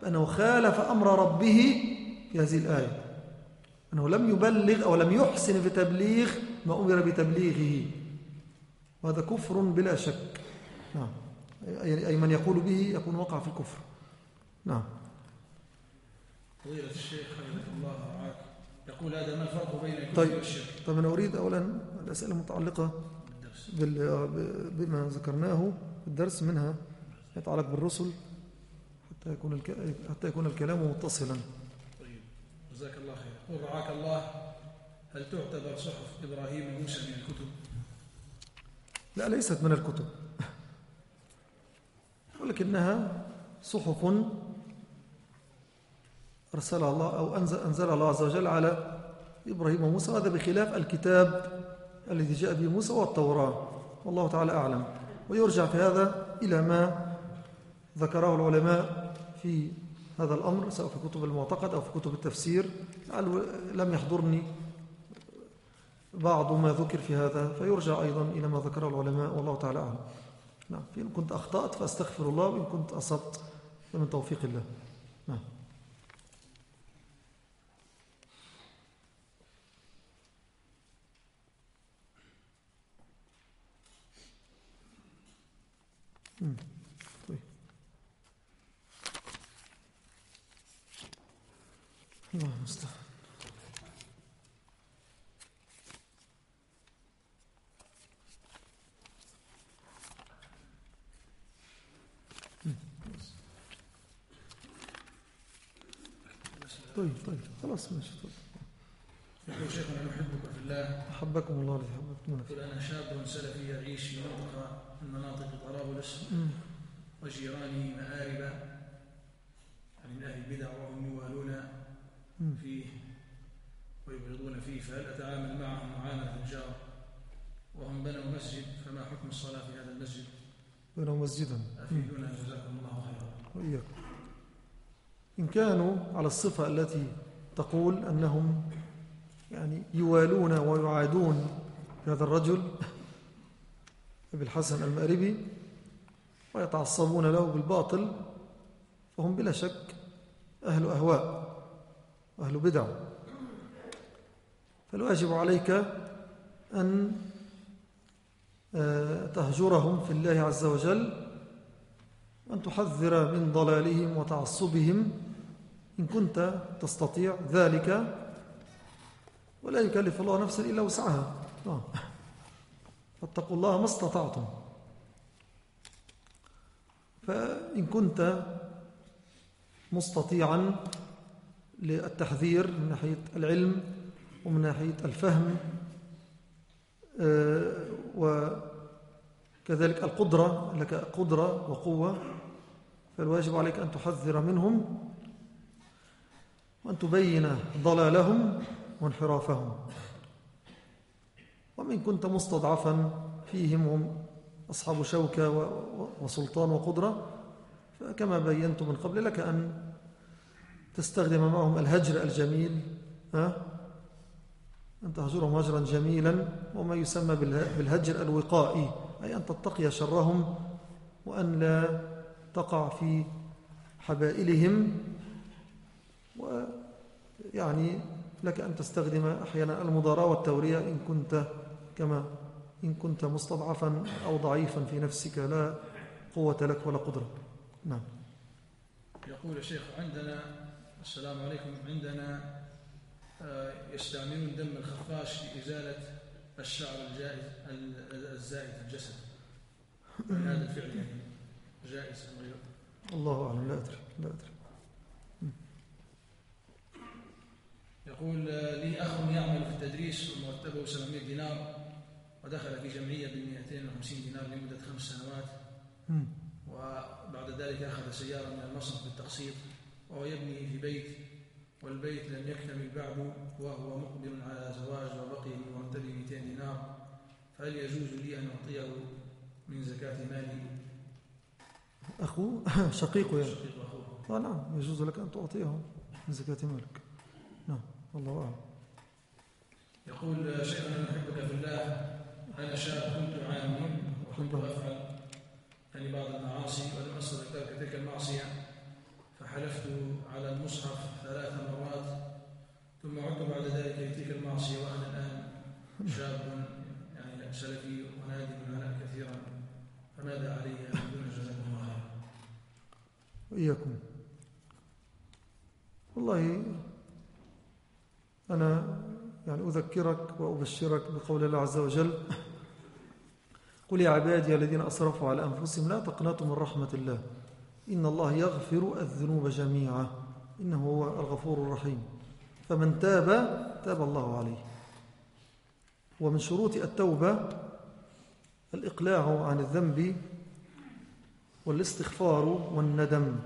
Speaker 1: بأنه خالف أمر ربه في هذه الآية. أنه لم يبلغ أو لم يحسن في تبليغ ما أمر بتبليغه. وهذا كفر بلا شك. نعم. أي من يقول به يكون وقع في الكفر. نعم.
Speaker 3: فضيلة الشيخ حفظك الله ورعاك يقول هذا ما الفرق بين الكفر
Speaker 1: طيب.
Speaker 3: والشرك؟
Speaker 1: طيب أنا أريد أولا الأسئلة المتعلقة بال- بما ذكرناه في الدرس منها يتعلق بالرسل. حتى يكون الك... حتى يكون الكلام متصلا.
Speaker 3: طيب جزاك الله خير. يقول رعاك الله. هل تعتبر صحف إبراهيم وموسى من الكتب؟
Speaker 1: لا ليست من الكتب. ولكنها صحف أرسلها الله أو أنزل, أنزل الله عز وجل على إبراهيم وموسى. وهذا بخلاف الكتاب الذي جاء به موسى والتوراة. والله تعالى أعلم. ويرجع في هذا إلى ما ذكره العلماء في هذا الأمر سواء في كتب المعتقد أو في كتب التفسير لم يحضرني بعض ما ذكر في هذا فيرجع أيضا إلى ما ذكره العلماء والله تعالى أعلم. نعم فإن كنت أخطأت فأستغفر الله وإن كنت أصبت فمن توفيق الله. نعم. مم. طيب. الله المستعان طيب طيب خلاص ماشي طيب.
Speaker 3: يقول شيخنا نحبك في الله
Speaker 1: أحبكم الله الذي حببتمونا فيه
Speaker 3: يقول أنا شاب سلفي يعيش في منطقة من مناطق طرابلس. وجيراني مآربة يعني من أهل البدع وهم يوالون. فيه ويبغضون فيه فهل أتعامل معهم معاملة الجار؟ وهم بنوا مسجد فما حكم الصلاة في هذا المسجد؟
Speaker 1: بنوا مسجدا.
Speaker 3: أفيدونا جزاكم الله خيرا.
Speaker 1: وإياكم. إن كانوا على الصفة التي تقول أنهم يعني يوالون ويعادون هذا الرجل أبي الحسن المأربي ويتعصبون له بالباطل فهم بلا شك أهل أهواء. وأهل بدع. فالواجب عليك أن آه، تهجرهم في الله عز وجل وأن تحذر من ضلالهم وتعصبهم إن كنت تستطيع ذلك. ولا يكلف الله نفسا إلا وسعها. آه. فاتقوا الله ما استطعتم. فإن كنت مستطيعا للتحذير من ناحية العلم ومن ناحية الفهم آه، وكذلك القدرة لك قدرة وقوة فالواجب عليك أن تحذر منهم وأن تبين ضلالهم وانحرافهم. ومن كنت مستضعفا فيهم هم أصحاب شوكة وسلطان وقدرة فكما بينت من قبل لك أن تستخدم معهم الهجر الجميل ها؟ أن تهجرهم هجرا جميلا وما يسمى بالهجر الوقائي أي أن تتقي شرهم وأن لا تقع في حبائلهم ويعني لك أن تستخدم أحيانا المضاراة والتورية إن كنت كما إن كنت مستضعفا أو ضعيفا في نفسك لا قوة لك ولا قدرة نعم
Speaker 3: يقول الشيخ عندنا السلام عليكم. عندنا آه، يستعملون دم الخفاش في إزالة الشعر الجائز ال- الزائد في الجسد. هذا الفعل يعني جائز أم غير؟
Speaker 1: الله أعلم. لا أدري لا أدري.
Speaker 3: يقول آه، لي أخ يعمل في التدريس ومرتبه 700 دينار ودخل في جمعية ب 250 دينار لمدة خمس سنوات. وبعد ذلك أخذ سيارة من المصرف بالتقسيط. وهو يبني في بيت والبيت لم يكتمل بعد وهو مقبل على زواج وبقي من مرتبه 200 دينار فهل يجوز لي أن أعطيه من زكاة مالي؟
Speaker 1: أخوه شقيقه يعني آه نعم يجوز لك أن تعطيه من زكاة مالك. نعم الله أعلم.
Speaker 3: يقول شيخنا نحبك في الله. أنا شاب كنت أعاني وكنت أفعل. يعني بعض المعاصي ولم أستطع ترك تلك المعصية. فحلفت على المصحف ثلاث مرات ثم عدت بعد ذلك لتلك المعصية وأنا الآن شاب يعني سلفي ونادم على كثيرا فماذا علي أن جزاكم الله خيرا؟
Speaker 1: وإياكم. والله أنا يعني أذكرك وأبشرك بقول الله عز وجل قل يا عبادي الذين أسرفوا على أنفسهم لا تقنطوا من رحمة الله. إن الله يغفر الذنوب جميعا. إنه هو الغفور الرحيم. فمن تاب تاب الله عليه. ومن شروط التوبة الإقلاع عن الذنب والاستغفار والندم.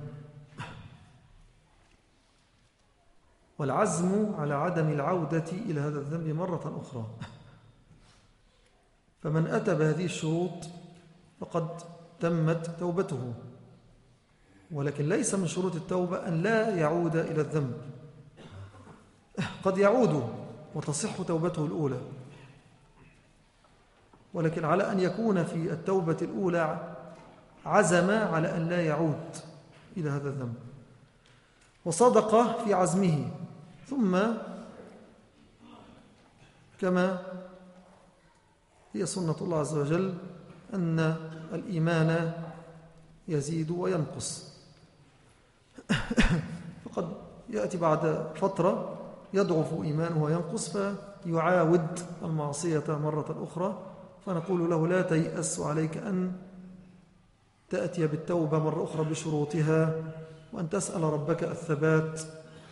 Speaker 1: والعزم على عدم العودة إلى هذا الذنب مرة أخرى. فمن أتى بهذه الشروط فقد تمت توبته. ولكن ليس من شروط التوبة أن لا يعود إلى الذنب. قد يعود وتصح توبته الأولى. ولكن على أن يكون في التوبة الأولى عزم على أن لا يعود إلى هذا الذنب. وصدق في عزمه. ثم كما هي سنة الله عز وجل أن الإيمان يزيد وينقص. فقد يأتي بعد فترة يضعف إيمانه وينقص فيعاود المعصية مرة أخرى فنقول له لا تيأس عليك أن تأتي بالتوبة مرة أخرى بشروطها وأن تسأل ربك الثبات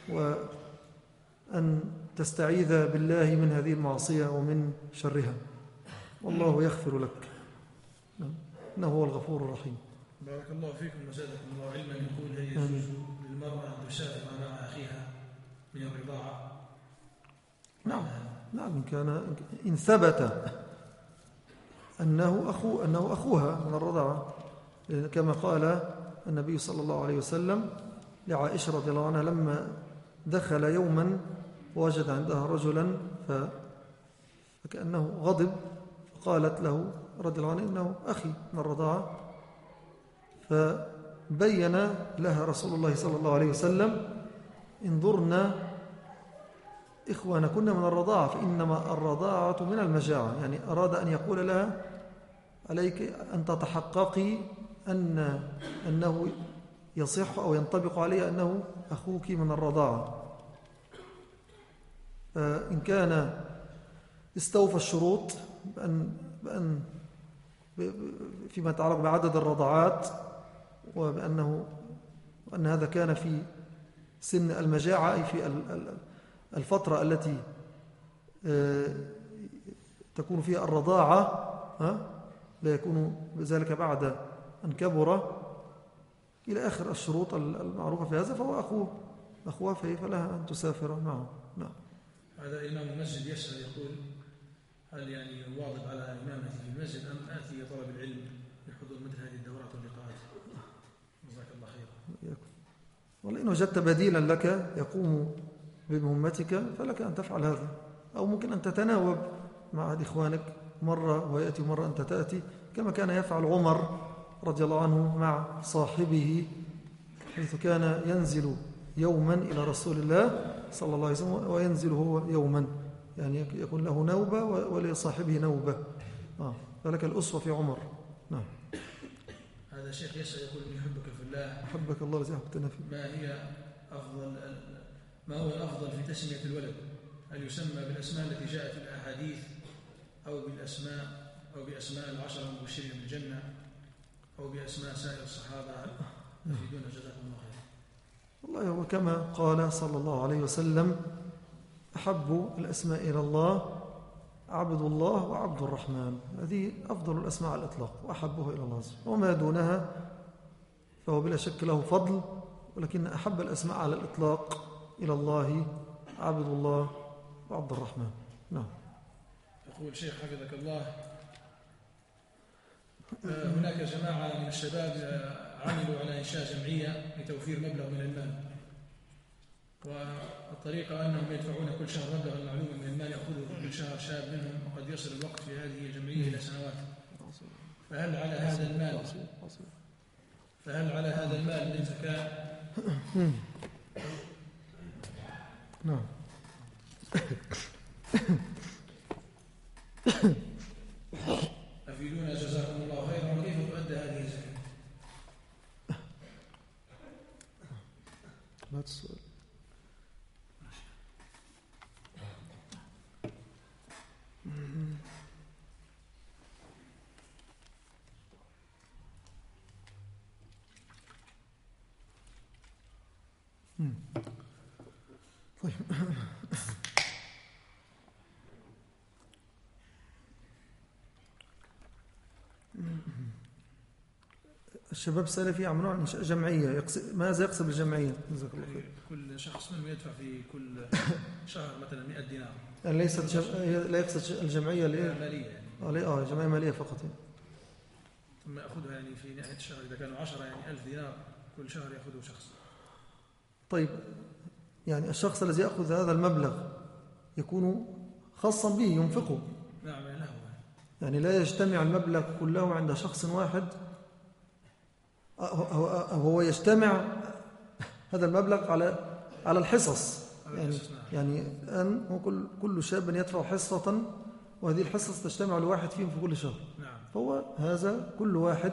Speaker 1: وأن تستعيذ بالله من هذه المعصية ومن شرها. والله يغفر لك. نعم. إنه هو الغفور الرحيم.
Speaker 3: بارك الله فيكم وزادكم الله علما يقول هل يجوز للمرأة أن تسافر مع أخيها من الرضاعة.
Speaker 1: نعم. نعم إن كان إن ثبت أنه أخو أنه أخوها من الرضاعة. كما قال النبي صلى الله عليه وسلم لعائشة رضي الله عنها لما دخل يوما ووجد عندها رجلا ف فكأنه غضب فقالت له رضي الله عنه إنه أخي من الرضاعة. فبين لها رسول الله صلى الله عليه وسلم انظرنا إخوانكن من الرضاعة فإنما الرضاعة من المجاعة. يعني أراد أن يقول لها عليك أن تتحققي أن أنه يصح أو ينطبق عليه أنه أخوك من الرضاعة. فإن كان استوفى الشروط بأن, بأن فيما يتعلق بعدد الرضعات وبأنه وأن هذا كان في سن المجاعة أي في الفترة التي تكون فيها الرضاعة لا يكون ذلك بعد أن كبر إلى آخر الشروط المعروفة في هذا فهو أخوه أخوها فلها أن تسافر معه؟ نعم.
Speaker 3: هذا إمام المسجد يسأل يقول هل يعني واظب على إمامتي في المسجد أم آتي طلب العلم لحضور مثل هذه الدورات واللقاءات جزاك الله خيرا
Speaker 1: إن وجدت بديلا لك يقوم بمهمتك فلك أن تفعل هذا. أو ممكن أن تتناوب مع أحد إخوانك مرة ويأتي مرة أنت تأتي كما كان يفعل عمر رضي الله عنه مع صاحبه حيث كان ينزل يوما إلى رسول الله صلى الله عليه وسلم وينزل هو يوما يعني يكون له نوبة ولصاحبه نوبة. آه فلك الأسوة في عمر. نعم.
Speaker 3: هذا شيخ يسأل يقول إني أحبك في الله.
Speaker 1: أحبك الله أحببتنا فيه.
Speaker 3: ما هي أفضل ما هو الأفضل في تسمية الولد؟ هل يسمى بالأسماء التي جاءت في الأحاديث أو بالأسماء أو بأسماء العشرة المبشرين بالجنة أو بأسماء سائر الصحابة؟ يفيدون جزاكم الله خير
Speaker 1: والله هو كما قال صلى الله عليه وسلم أحب الأسماء إلى الله عبد الله وعبد الرحمن. هذه أفضل الأسماء على الإطلاق وأحبه إلى الله وما دونها فهو بلا شك له فضل ولكن أحب الأسماء على الإطلاق إلى الله عبد الله وعبد الرحمن. نعم.
Speaker 3: يقول شيخ حفظك الله آه، هناك جماعة من الشباب آه، عملوا على إنشاء جمعية لتوفير مبلغ من المال. والطريقة أنهم يدفعون كل شهر مبلغ معلوم من المال يأخذه كل شهر شاب منهم وقد يصل الوقت في هذه الجمعية إلى سنوات. فهل على هذا المال؟ فهل على هذا المال من زكاة؟
Speaker 1: نعم.
Speaker 3: أفيدونا جزاكم الله خيرا وكيف تؤدى هذه الزكاة
Speaker 1: السؤال مم. طيب الشباب السلفي يعملون عن جمعية يقصد ماذا يقصد بالجمعية؟ جزاك الله خير
Speaker 3: كل شخص منهم يدفع في كل شهر مثلا 100 دينار
Speaker 1: يعني ليست جم... لا يقصد الجمعية اللي
Speaker 3: مالية يعني
Speaker 1: آه ليه؟ آه جمعية مالية فقط يعني.
Speaker 3: ثم يأخذها يعني في نهاية الشهر إذا كانوا 10 يعني 1000 دينار كل شهر يأخذه شخص
Speaker 1: طيب يعني الشخص الذي يأخذ هذا المبلغ يكون خاصا به ينفقه
Speaker 3: نعم له
Speaker 1: يعني لا يجتمع المبلغ كله عند شخص واحد هو يجتمع هذا المبلغ على على الحصص يعني. يعني أن هو كل كل شاب يدفع حصة وهذه الحصص تجتمع لواحد فيهم في كل شهر
Speaker 3: نعم
Speaker 1: فهو هذا كل واحد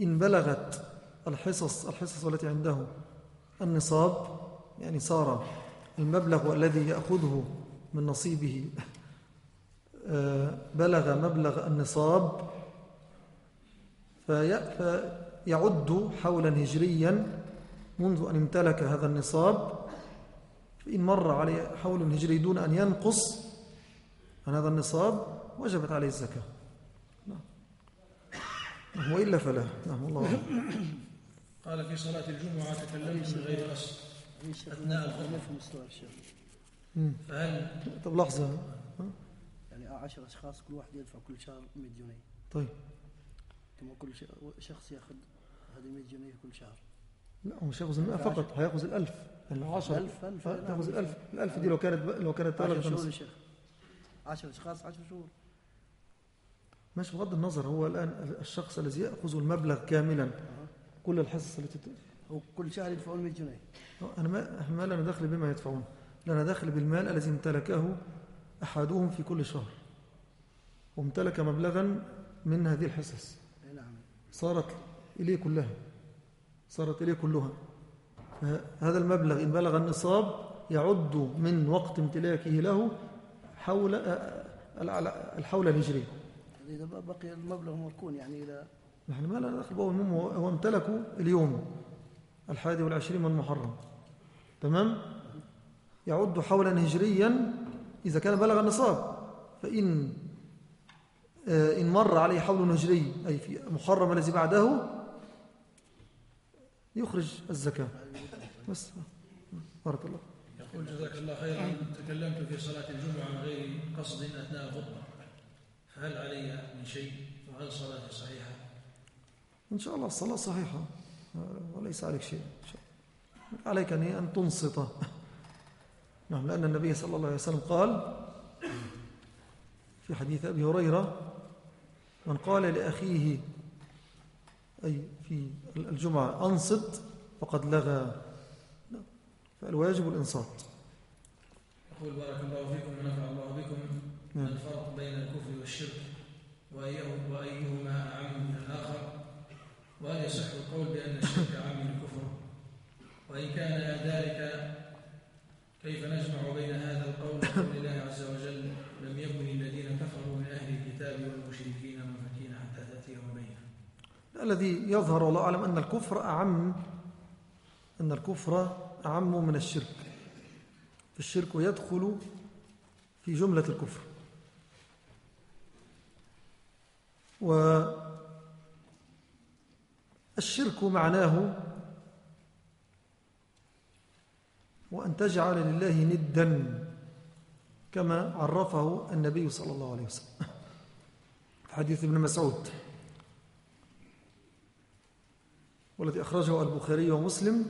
Speaker 1: إن بلغت الحصص الحصص التي عنده النصاب يعني صار المبلغ الذي يأخذه من نصيبه آه، بلغ مبلغ النصاب فيعد حولا هجريا منذ أن امتلك هذا النصاب. فإن مر عليه حول هجري دون أن ينقص عن هذا النصاب وجبت عليه الزكاة. نعم. وإلا فلا. نعم الله أعلم.
Speaker 3: قال في صلاة الجمعة تكلمت من غير قصد أثناء الخطبة. فهل
Speaker 1: طب لحظة. ها؟
Speaker 2: يعني 10 أشخاص كل واحد يدفع كل شهر 100 جنيه.
Speaker 1: طيب.
Speaker 2: ثم كل ش- شخص ياخذ هذه 100 جنيه كل شهر.
Speaker 1: لا هو مش هياخذ المئة فقط هياخذ الألف. يعني لو عشرة
Speaker 2: ألف ألف
Speaker 1: آه، تاخذ الألف. الألف دي لو كانت لو كانت
Speaker 2: 10
Speaker 1: ثلاثة
Speaker 2: شهور يا شيخ. 10 اشخاص 10 شهور.
Speaker 1: ماشي بغض النظر هو الآن الشخص الذي يأخذ المبلغ كاملا. كل الحصص التي
Speaker 2: هو كل شهر يدفعون 100 جنيه.
Speaker 1: أنا ما ما لنا دخل بما يدفعون. لنا دخل بالمال الذي امتلكه أحدهم في كل شهر. وامتلك مبلغا من هذه الحصص.
Speaker 2: اي نعم.
Speaker 1: صارت إليه كلها صارت إليه كلها. هذا المبلغ إن بلغ النصاب يعد من وقت امتلاكه له حول الحول الهجري.
Speaker 2: إذا بقي المبلغ مركون يعني إلى
Speaker 1: نحن ما لنا دخل المهم هو هو امتلكه اليوم الحادي والعشرين من محرم. تمام؟ يعد حولا هجريا إذا كان بلغ النصاب. فإن آه، إن مر عليه حول هجري أي في محرم الذي بعده يخرج الزكاة. بس. بارك الله.
Speaker 3: يقول جزاك الله خيرا. تكلمت في صلاة الجمعة من غير قصد أثناء الخطبة فهل علي من شيء؟ وهل صلاتي صحيحة؟
Speaker 1: إن شاء الله الصلاة صحيحة. آه، وليس عليك شيء. إن شاء الله. عليك أن أن تنصت. نعم لأن النبي صلى الله عليه وسلم قال في حديث أبي هريرة من قال لأخيه أي في الجمعة أنصت فقد لغى. فالواجب الإنصات.
Speaker 3: يقول بارك الله فيكم ونفع الله بكم.
Speaker 1: نعم.
Speaker 3: الفرق بين الكفر والشرك وأيه- وأيهما أعم من الآخر. وهل يصح القول بأن الشرك أعم من الكفر؟ وإن كان ذلك كيف نجمع بين هذا القول وقول الله عز وجل؟ لم يكن الذين كفروا من أهل الكتاب والمشركين.
Speaker 1: الذي يظهر والله أعلم أن الكفر أعم أن الكفر أعم من الشرك. فالشرك يدخل في جملة الكفر. والشرك معناه وأن تجعل لله ندا كما عرفه النبي صلى الله عليه وسلم. في حديث ابن مسعود. والذي أخرجه البخاري ومسلم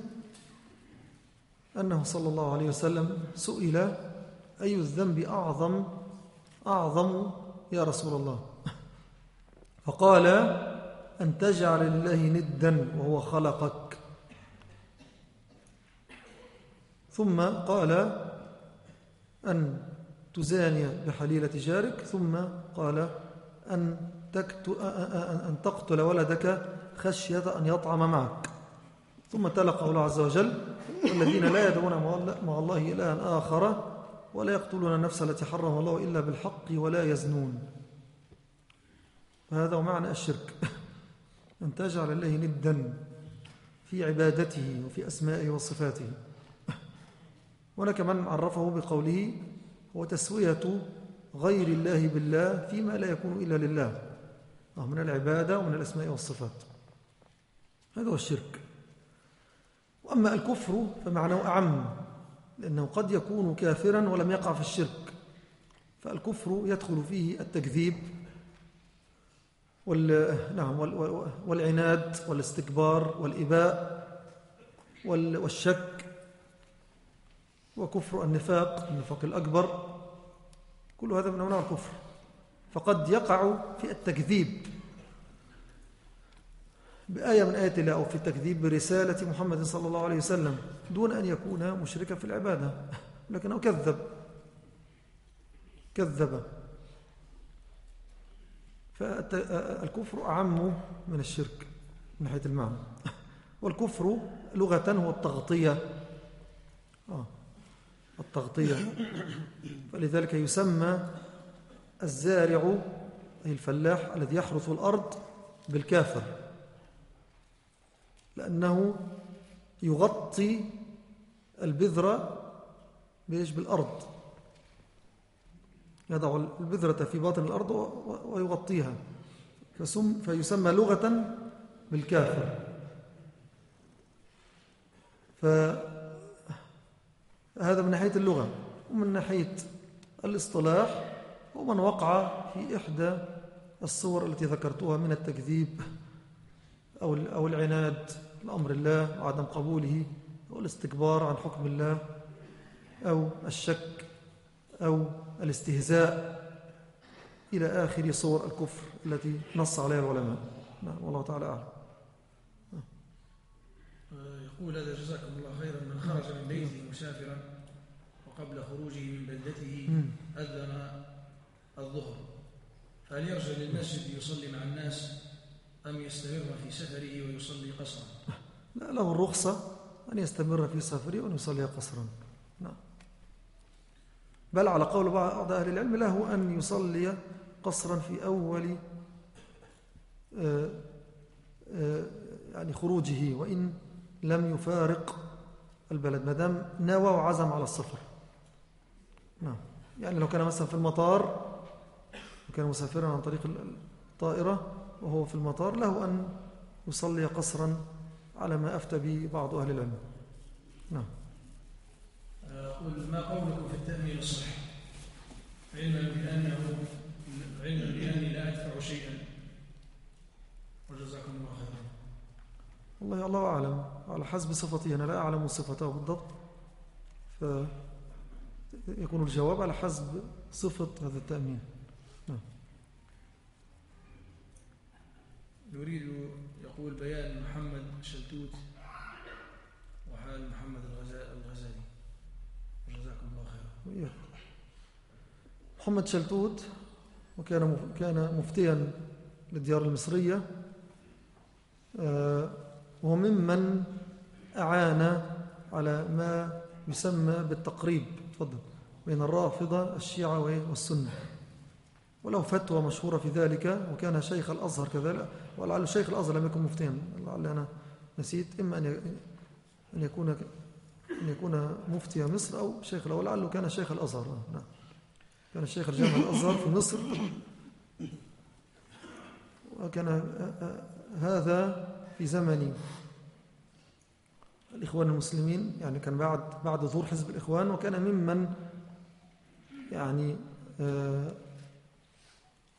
Speaker 1: أنه صلى الله عليه وسلم سئل أي الذنب أعظم أعظم يا رسول الله؟ فقال أن تجعل لله ندا وهو خلقك. ثم قال أن تزاني بحليلة جارك. ثم قال أن, أن تقتل ولدك خشية أن يطعم معك. ثم تلقى الله عز وجل والذين لا يدعون مع الله إلها آخر ولا يقتلون النفس التي حرم الله إلا بالحق ولا يزنون. فهذا هو معنى الشرك. أن تجعل الله ندا في عبادته وفي أسمائه وصفاته. هناك من عرفه بقوله هو تسوية غير الله بالله فيما لا يكون إلا لله. من العبادة ومن الأسماء والصفات. هذا هو الشرك. وأما الكفر فمعناه أعم لأنه قد يكون كافرا ولم يقع في الشرك. فالكفر يدخل فيه التكذيب وال نعم والعناد والاستكبار والإباء والشك. وكفر النفاق النفاق الأكبر. كل هذا من أنواع الكفر. فقد يقع في التكذيب. بآية من آيات الله أو في التكذيب برسالة محمد صلى الله عليه وسلم دون أن يكون مشركا في العبادة. لكنه كذب. كذب. فالكفر أعم من الشرك من ناحية المعنى. والكفر لغة هو التغطية آه. التغطية. فلذلك يسمى الزارع أي الفلاح الذي يحرث الأرض بالكافر. لأنه يغطي البذرة بإيش؟ بالأرض. يضع البذرة في باطن الأرض ويغطيها. فيسمى لغة بالكافر. فهذا من ناحية اللغة ومن ناحية الاصطلاح ومن وقع في إحدى الصور التي ذكرتها من التكذيب أو العناد. لأمر الله وعدم قبوله أو الاستكبار عن حكم الله أو الشك أو الاستهزاء إلى آخر صور الكفر التي نص عليها العلماء. نعم والله تعالى أعلم.
Speaker 3: يقول هذا جزاكم الله خيرا من خرج من بيته مسافرا وقبل خروجه من بلدته أذن الظهر. فهل يرجع للمسجد يصلي مع الناس أم يستمر في سفره ويصلي قصرا؟
Speaker 1: لا له الرخصة أن يستمر في سفره وأن يصلي قصرا. نعم بل على قول بعض أهل العلم له أن يصلي قصرا في أول آه، آه، يعني خروجه وإن لم يفارق البلد ما دام نوى وعزم على السفر. نعم. يعني لو كان مثلا في المطار وكان مسافرا عن طريق الطائرة وهو في المطار له أن يصلي قصرا على ما أفتى به بعض أهل العلم. نعم.
Speaker 3: قل ما قولكم في التأمين الصحيح؟ علما بأنه علما بأني لا أدفع شيئا. وجزاكم الله خيرا.
Speaker 1: والله الله أعلم. على حسب صفتي أنا لا أعلم صفته بالضبط. فيكون الجواب على حسب صفة هذا التأمين نعم
Speaker 3: يريد يقول بيان محمد شلتوت وحال محمد الغزالي. جزاكم الله خيرا.
Speaker 1: محمد شلتوت وكان كان مفتيا للديار المصرية آه، وممن أعان على ما يسمى بالتقريب. تفضل. بين الرافضة الشيعة والسنة. وله فتوى مشهورة في ذلك وكان شيخ الأزهر كذلك ولعل شيخ الأزهر لم يكن مفتيا. لعل أنا نسيت إما أن يكون أن يكون مفتي مصر أو شيخ ولعله كان شيخ الأزهر. نعم. كان شيخ الجامعة الأزهر في مصر. وكان هذا في زمن الإخوان المسلمين يعني كان بعد بعد ظهور حزب الإخوان وكان ممن يعني آه،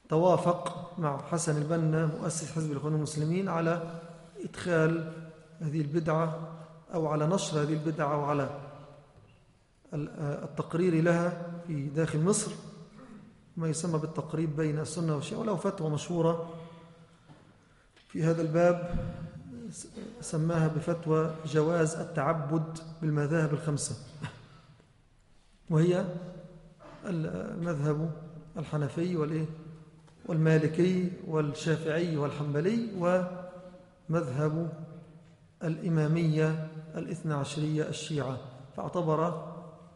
Speaker 1: توافق مع حسن البنا مؤسس حزب الإخوان المسلمين على إدخال هذه البدعة أو على نشر هذه البدعة أو على آه، التقرير لها في داخل مصر. ما يسمى بالتقريب بين السنة والشيعة وله فتوى مشهورة في هذا الباب سماها بفتوى جواز التعبد بالمذاهب الخمسة وهي المذهب الحنفي والإيه؟ والمالكي والشافعي والحنبلي ومذهب الإمامية الاثنى عشرية الشيعة فاعتبر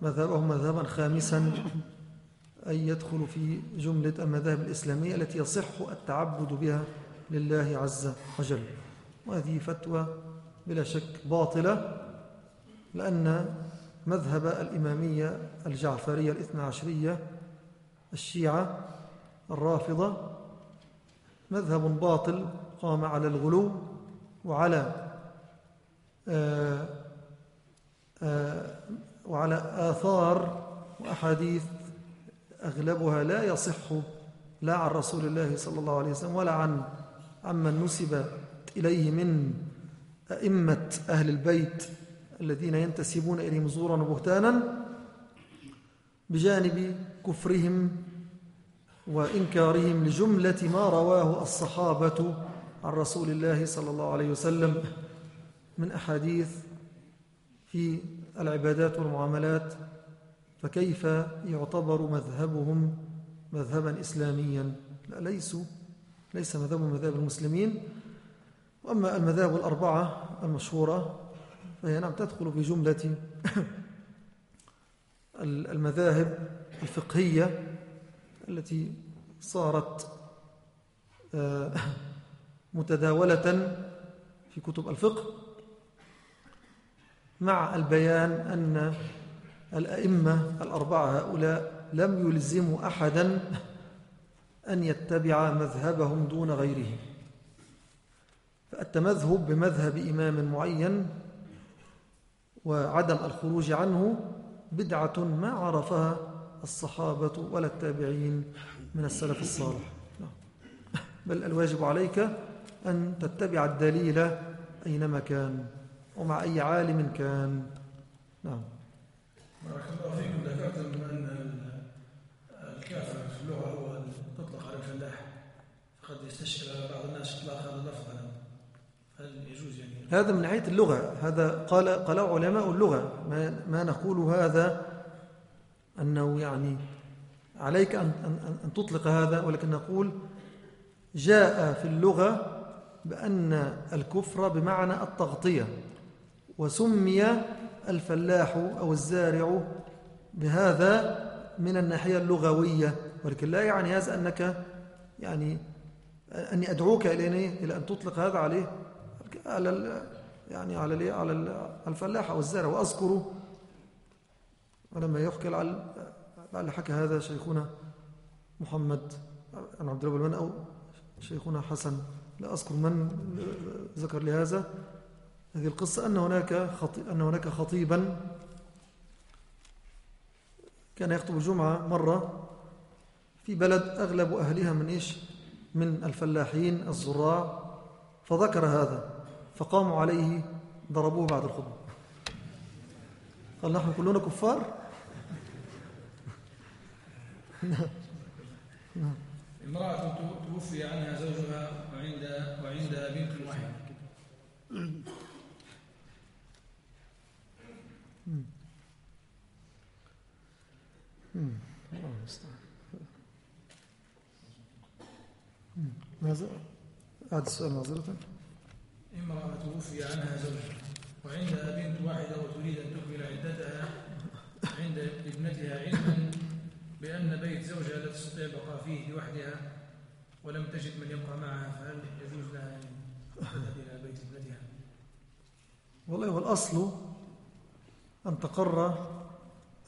Speaker 1: مذهبهم مذهبا خامسا أي يدخل في جملة المذاهب الإسلامية التي يصح التعبد بها لله عز وجل. وهذه فتوى بلا شك باطلة لأن مذهب الإمامية الجعفرية الاثنى عشرية الشيعة الرافضة مذهب باطل قام على الغلو وعلى آآ آآ وعلى آثار وأحاديث أغلبها لا يصح لا عن رسول الله صلى الله عليه وسلم ولا عن عمن نسب إليه من أئمة أهل البيت الذين ينتسبون إليهم زورا وبهتانا بجانب كفرهم وإنكارهم لجملة ما رواه الصحابة عن رسول الله صلى الله عليه وسلم من أحاديث في العبادات والمعاملات فكيف يعتبر مذهبهم مذهبا إسلاميا؟ لا ليسوا ليس مذهب مذهب المسلمين. وأما المذاهب الأربعة المشهورة فهي نعم تدخل في جملة المذاهب الفقهية التي صارت آه، متداولة في كتب الفقه مع البيان أن الأئمة الأربعة هؤلاء لم يلزموا أحدا أن يتبع مذهبهم دون غيره. فالتمذهب بمذهب إمام معين وعدم الخروج عنه بدعة ما عرفها الصحابة ولا التابعين من السلف الصالح. بل الواجب عليك أن تتبع الدليل أينما كان ومع أي عالم كان. نعم.
Speaker 3: بارك الله فيكم. ذكرتم أن الكافر في اللغة هو تطلق على الفلاح. فقد يستشكل على بعض الناس إطلاق هذا اللفظ. هل يجوز يعني؟
Speaker 1: هذا من ناحية اللغة. هذا قال قال علماء اللغة. ما, ما نقول هذا أنه يعني عليك أن, أن, أن تطلق هذا ولكن نقول جاء في اللغة بأن الكفر بمعنى التغطية وسمي الفلاح أو الزارع بهذا من الناحية اللغوية. ولكن لا يعني هذا أنك يعني أني أدعوك إلى إلى أن تطلق هذا عليه على يعني على على الفلاح أو الزارع. وأذكر ولما يحكي لعل حكى هذا شيخنا محمد عن عبد الله بن أو شيخنا حسن. لا أذكر من ذكر لهذا هذه القصة أن هناك أن هناك خطيبا كان يخطب الجمعة مرة في بلد أغلب أهلها من إيش؟ من الفلاحين الزراع فذكر هذا فقاموا عليه ضربوه بعد الخطبة. قال نحن كلنا كفار
Speaker 3: امرأة توفي عنها زوجها وعند وعندها بنت واحدة
Speaker 1: ماذا؟ هذا السؤال معذرة
Speaker 3: امرأة توفي عنها زوجها وعندها بنت واحدة وتريد أن تكمل عدتها عند ابنتها علما بأن بيت زوجها لا تستطيع البقاء فيه لوحدها ولم تجد من يبقى معها فهل يجوز لها أن تذهب إلى بيت ابنتها؟
Speaker 1: والله هو الأصل أن تقر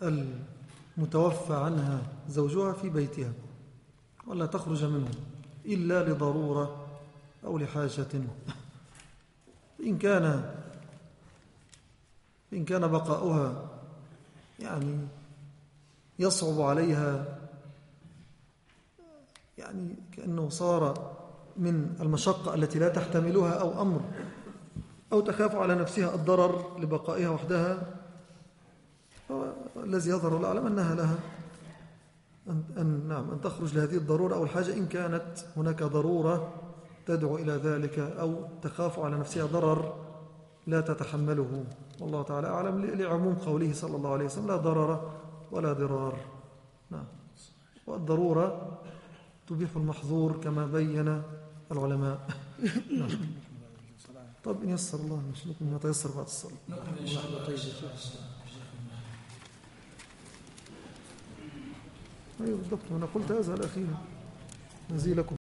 Speaker 1: المتوفى عنها زوجها في بيتها ولا تخرج منه إلا لضرورة أو لحاجة إن كان إن كان بقاؤها يعني يصعب عليها يعني كأنه صار من المشقة التي لا تحتملها أو أمر أو تخاف على نفسها الضرر لبقائها وحدها. الذي يظهر الأعلم أنها لها أن, أن, نعم أن تخرج لهذه الضرورة أو الحاجة إن كانت هناك ضرورة تدعو إلى ذلك أو تخاف على نفسها ضرر لا تتحمله. والله تعالى أعلم لعموم قوله صلى الله عليه وسلم لا ضرر ولا ضرار. نعم. والضرورة تبيح المحظور كما بين العلماء. نعم. طب إن يسر الله نشلكم يتيسر بعد الصلاة. أيوة بالضبط. أنا قلت هذا الأخير نزيلكم.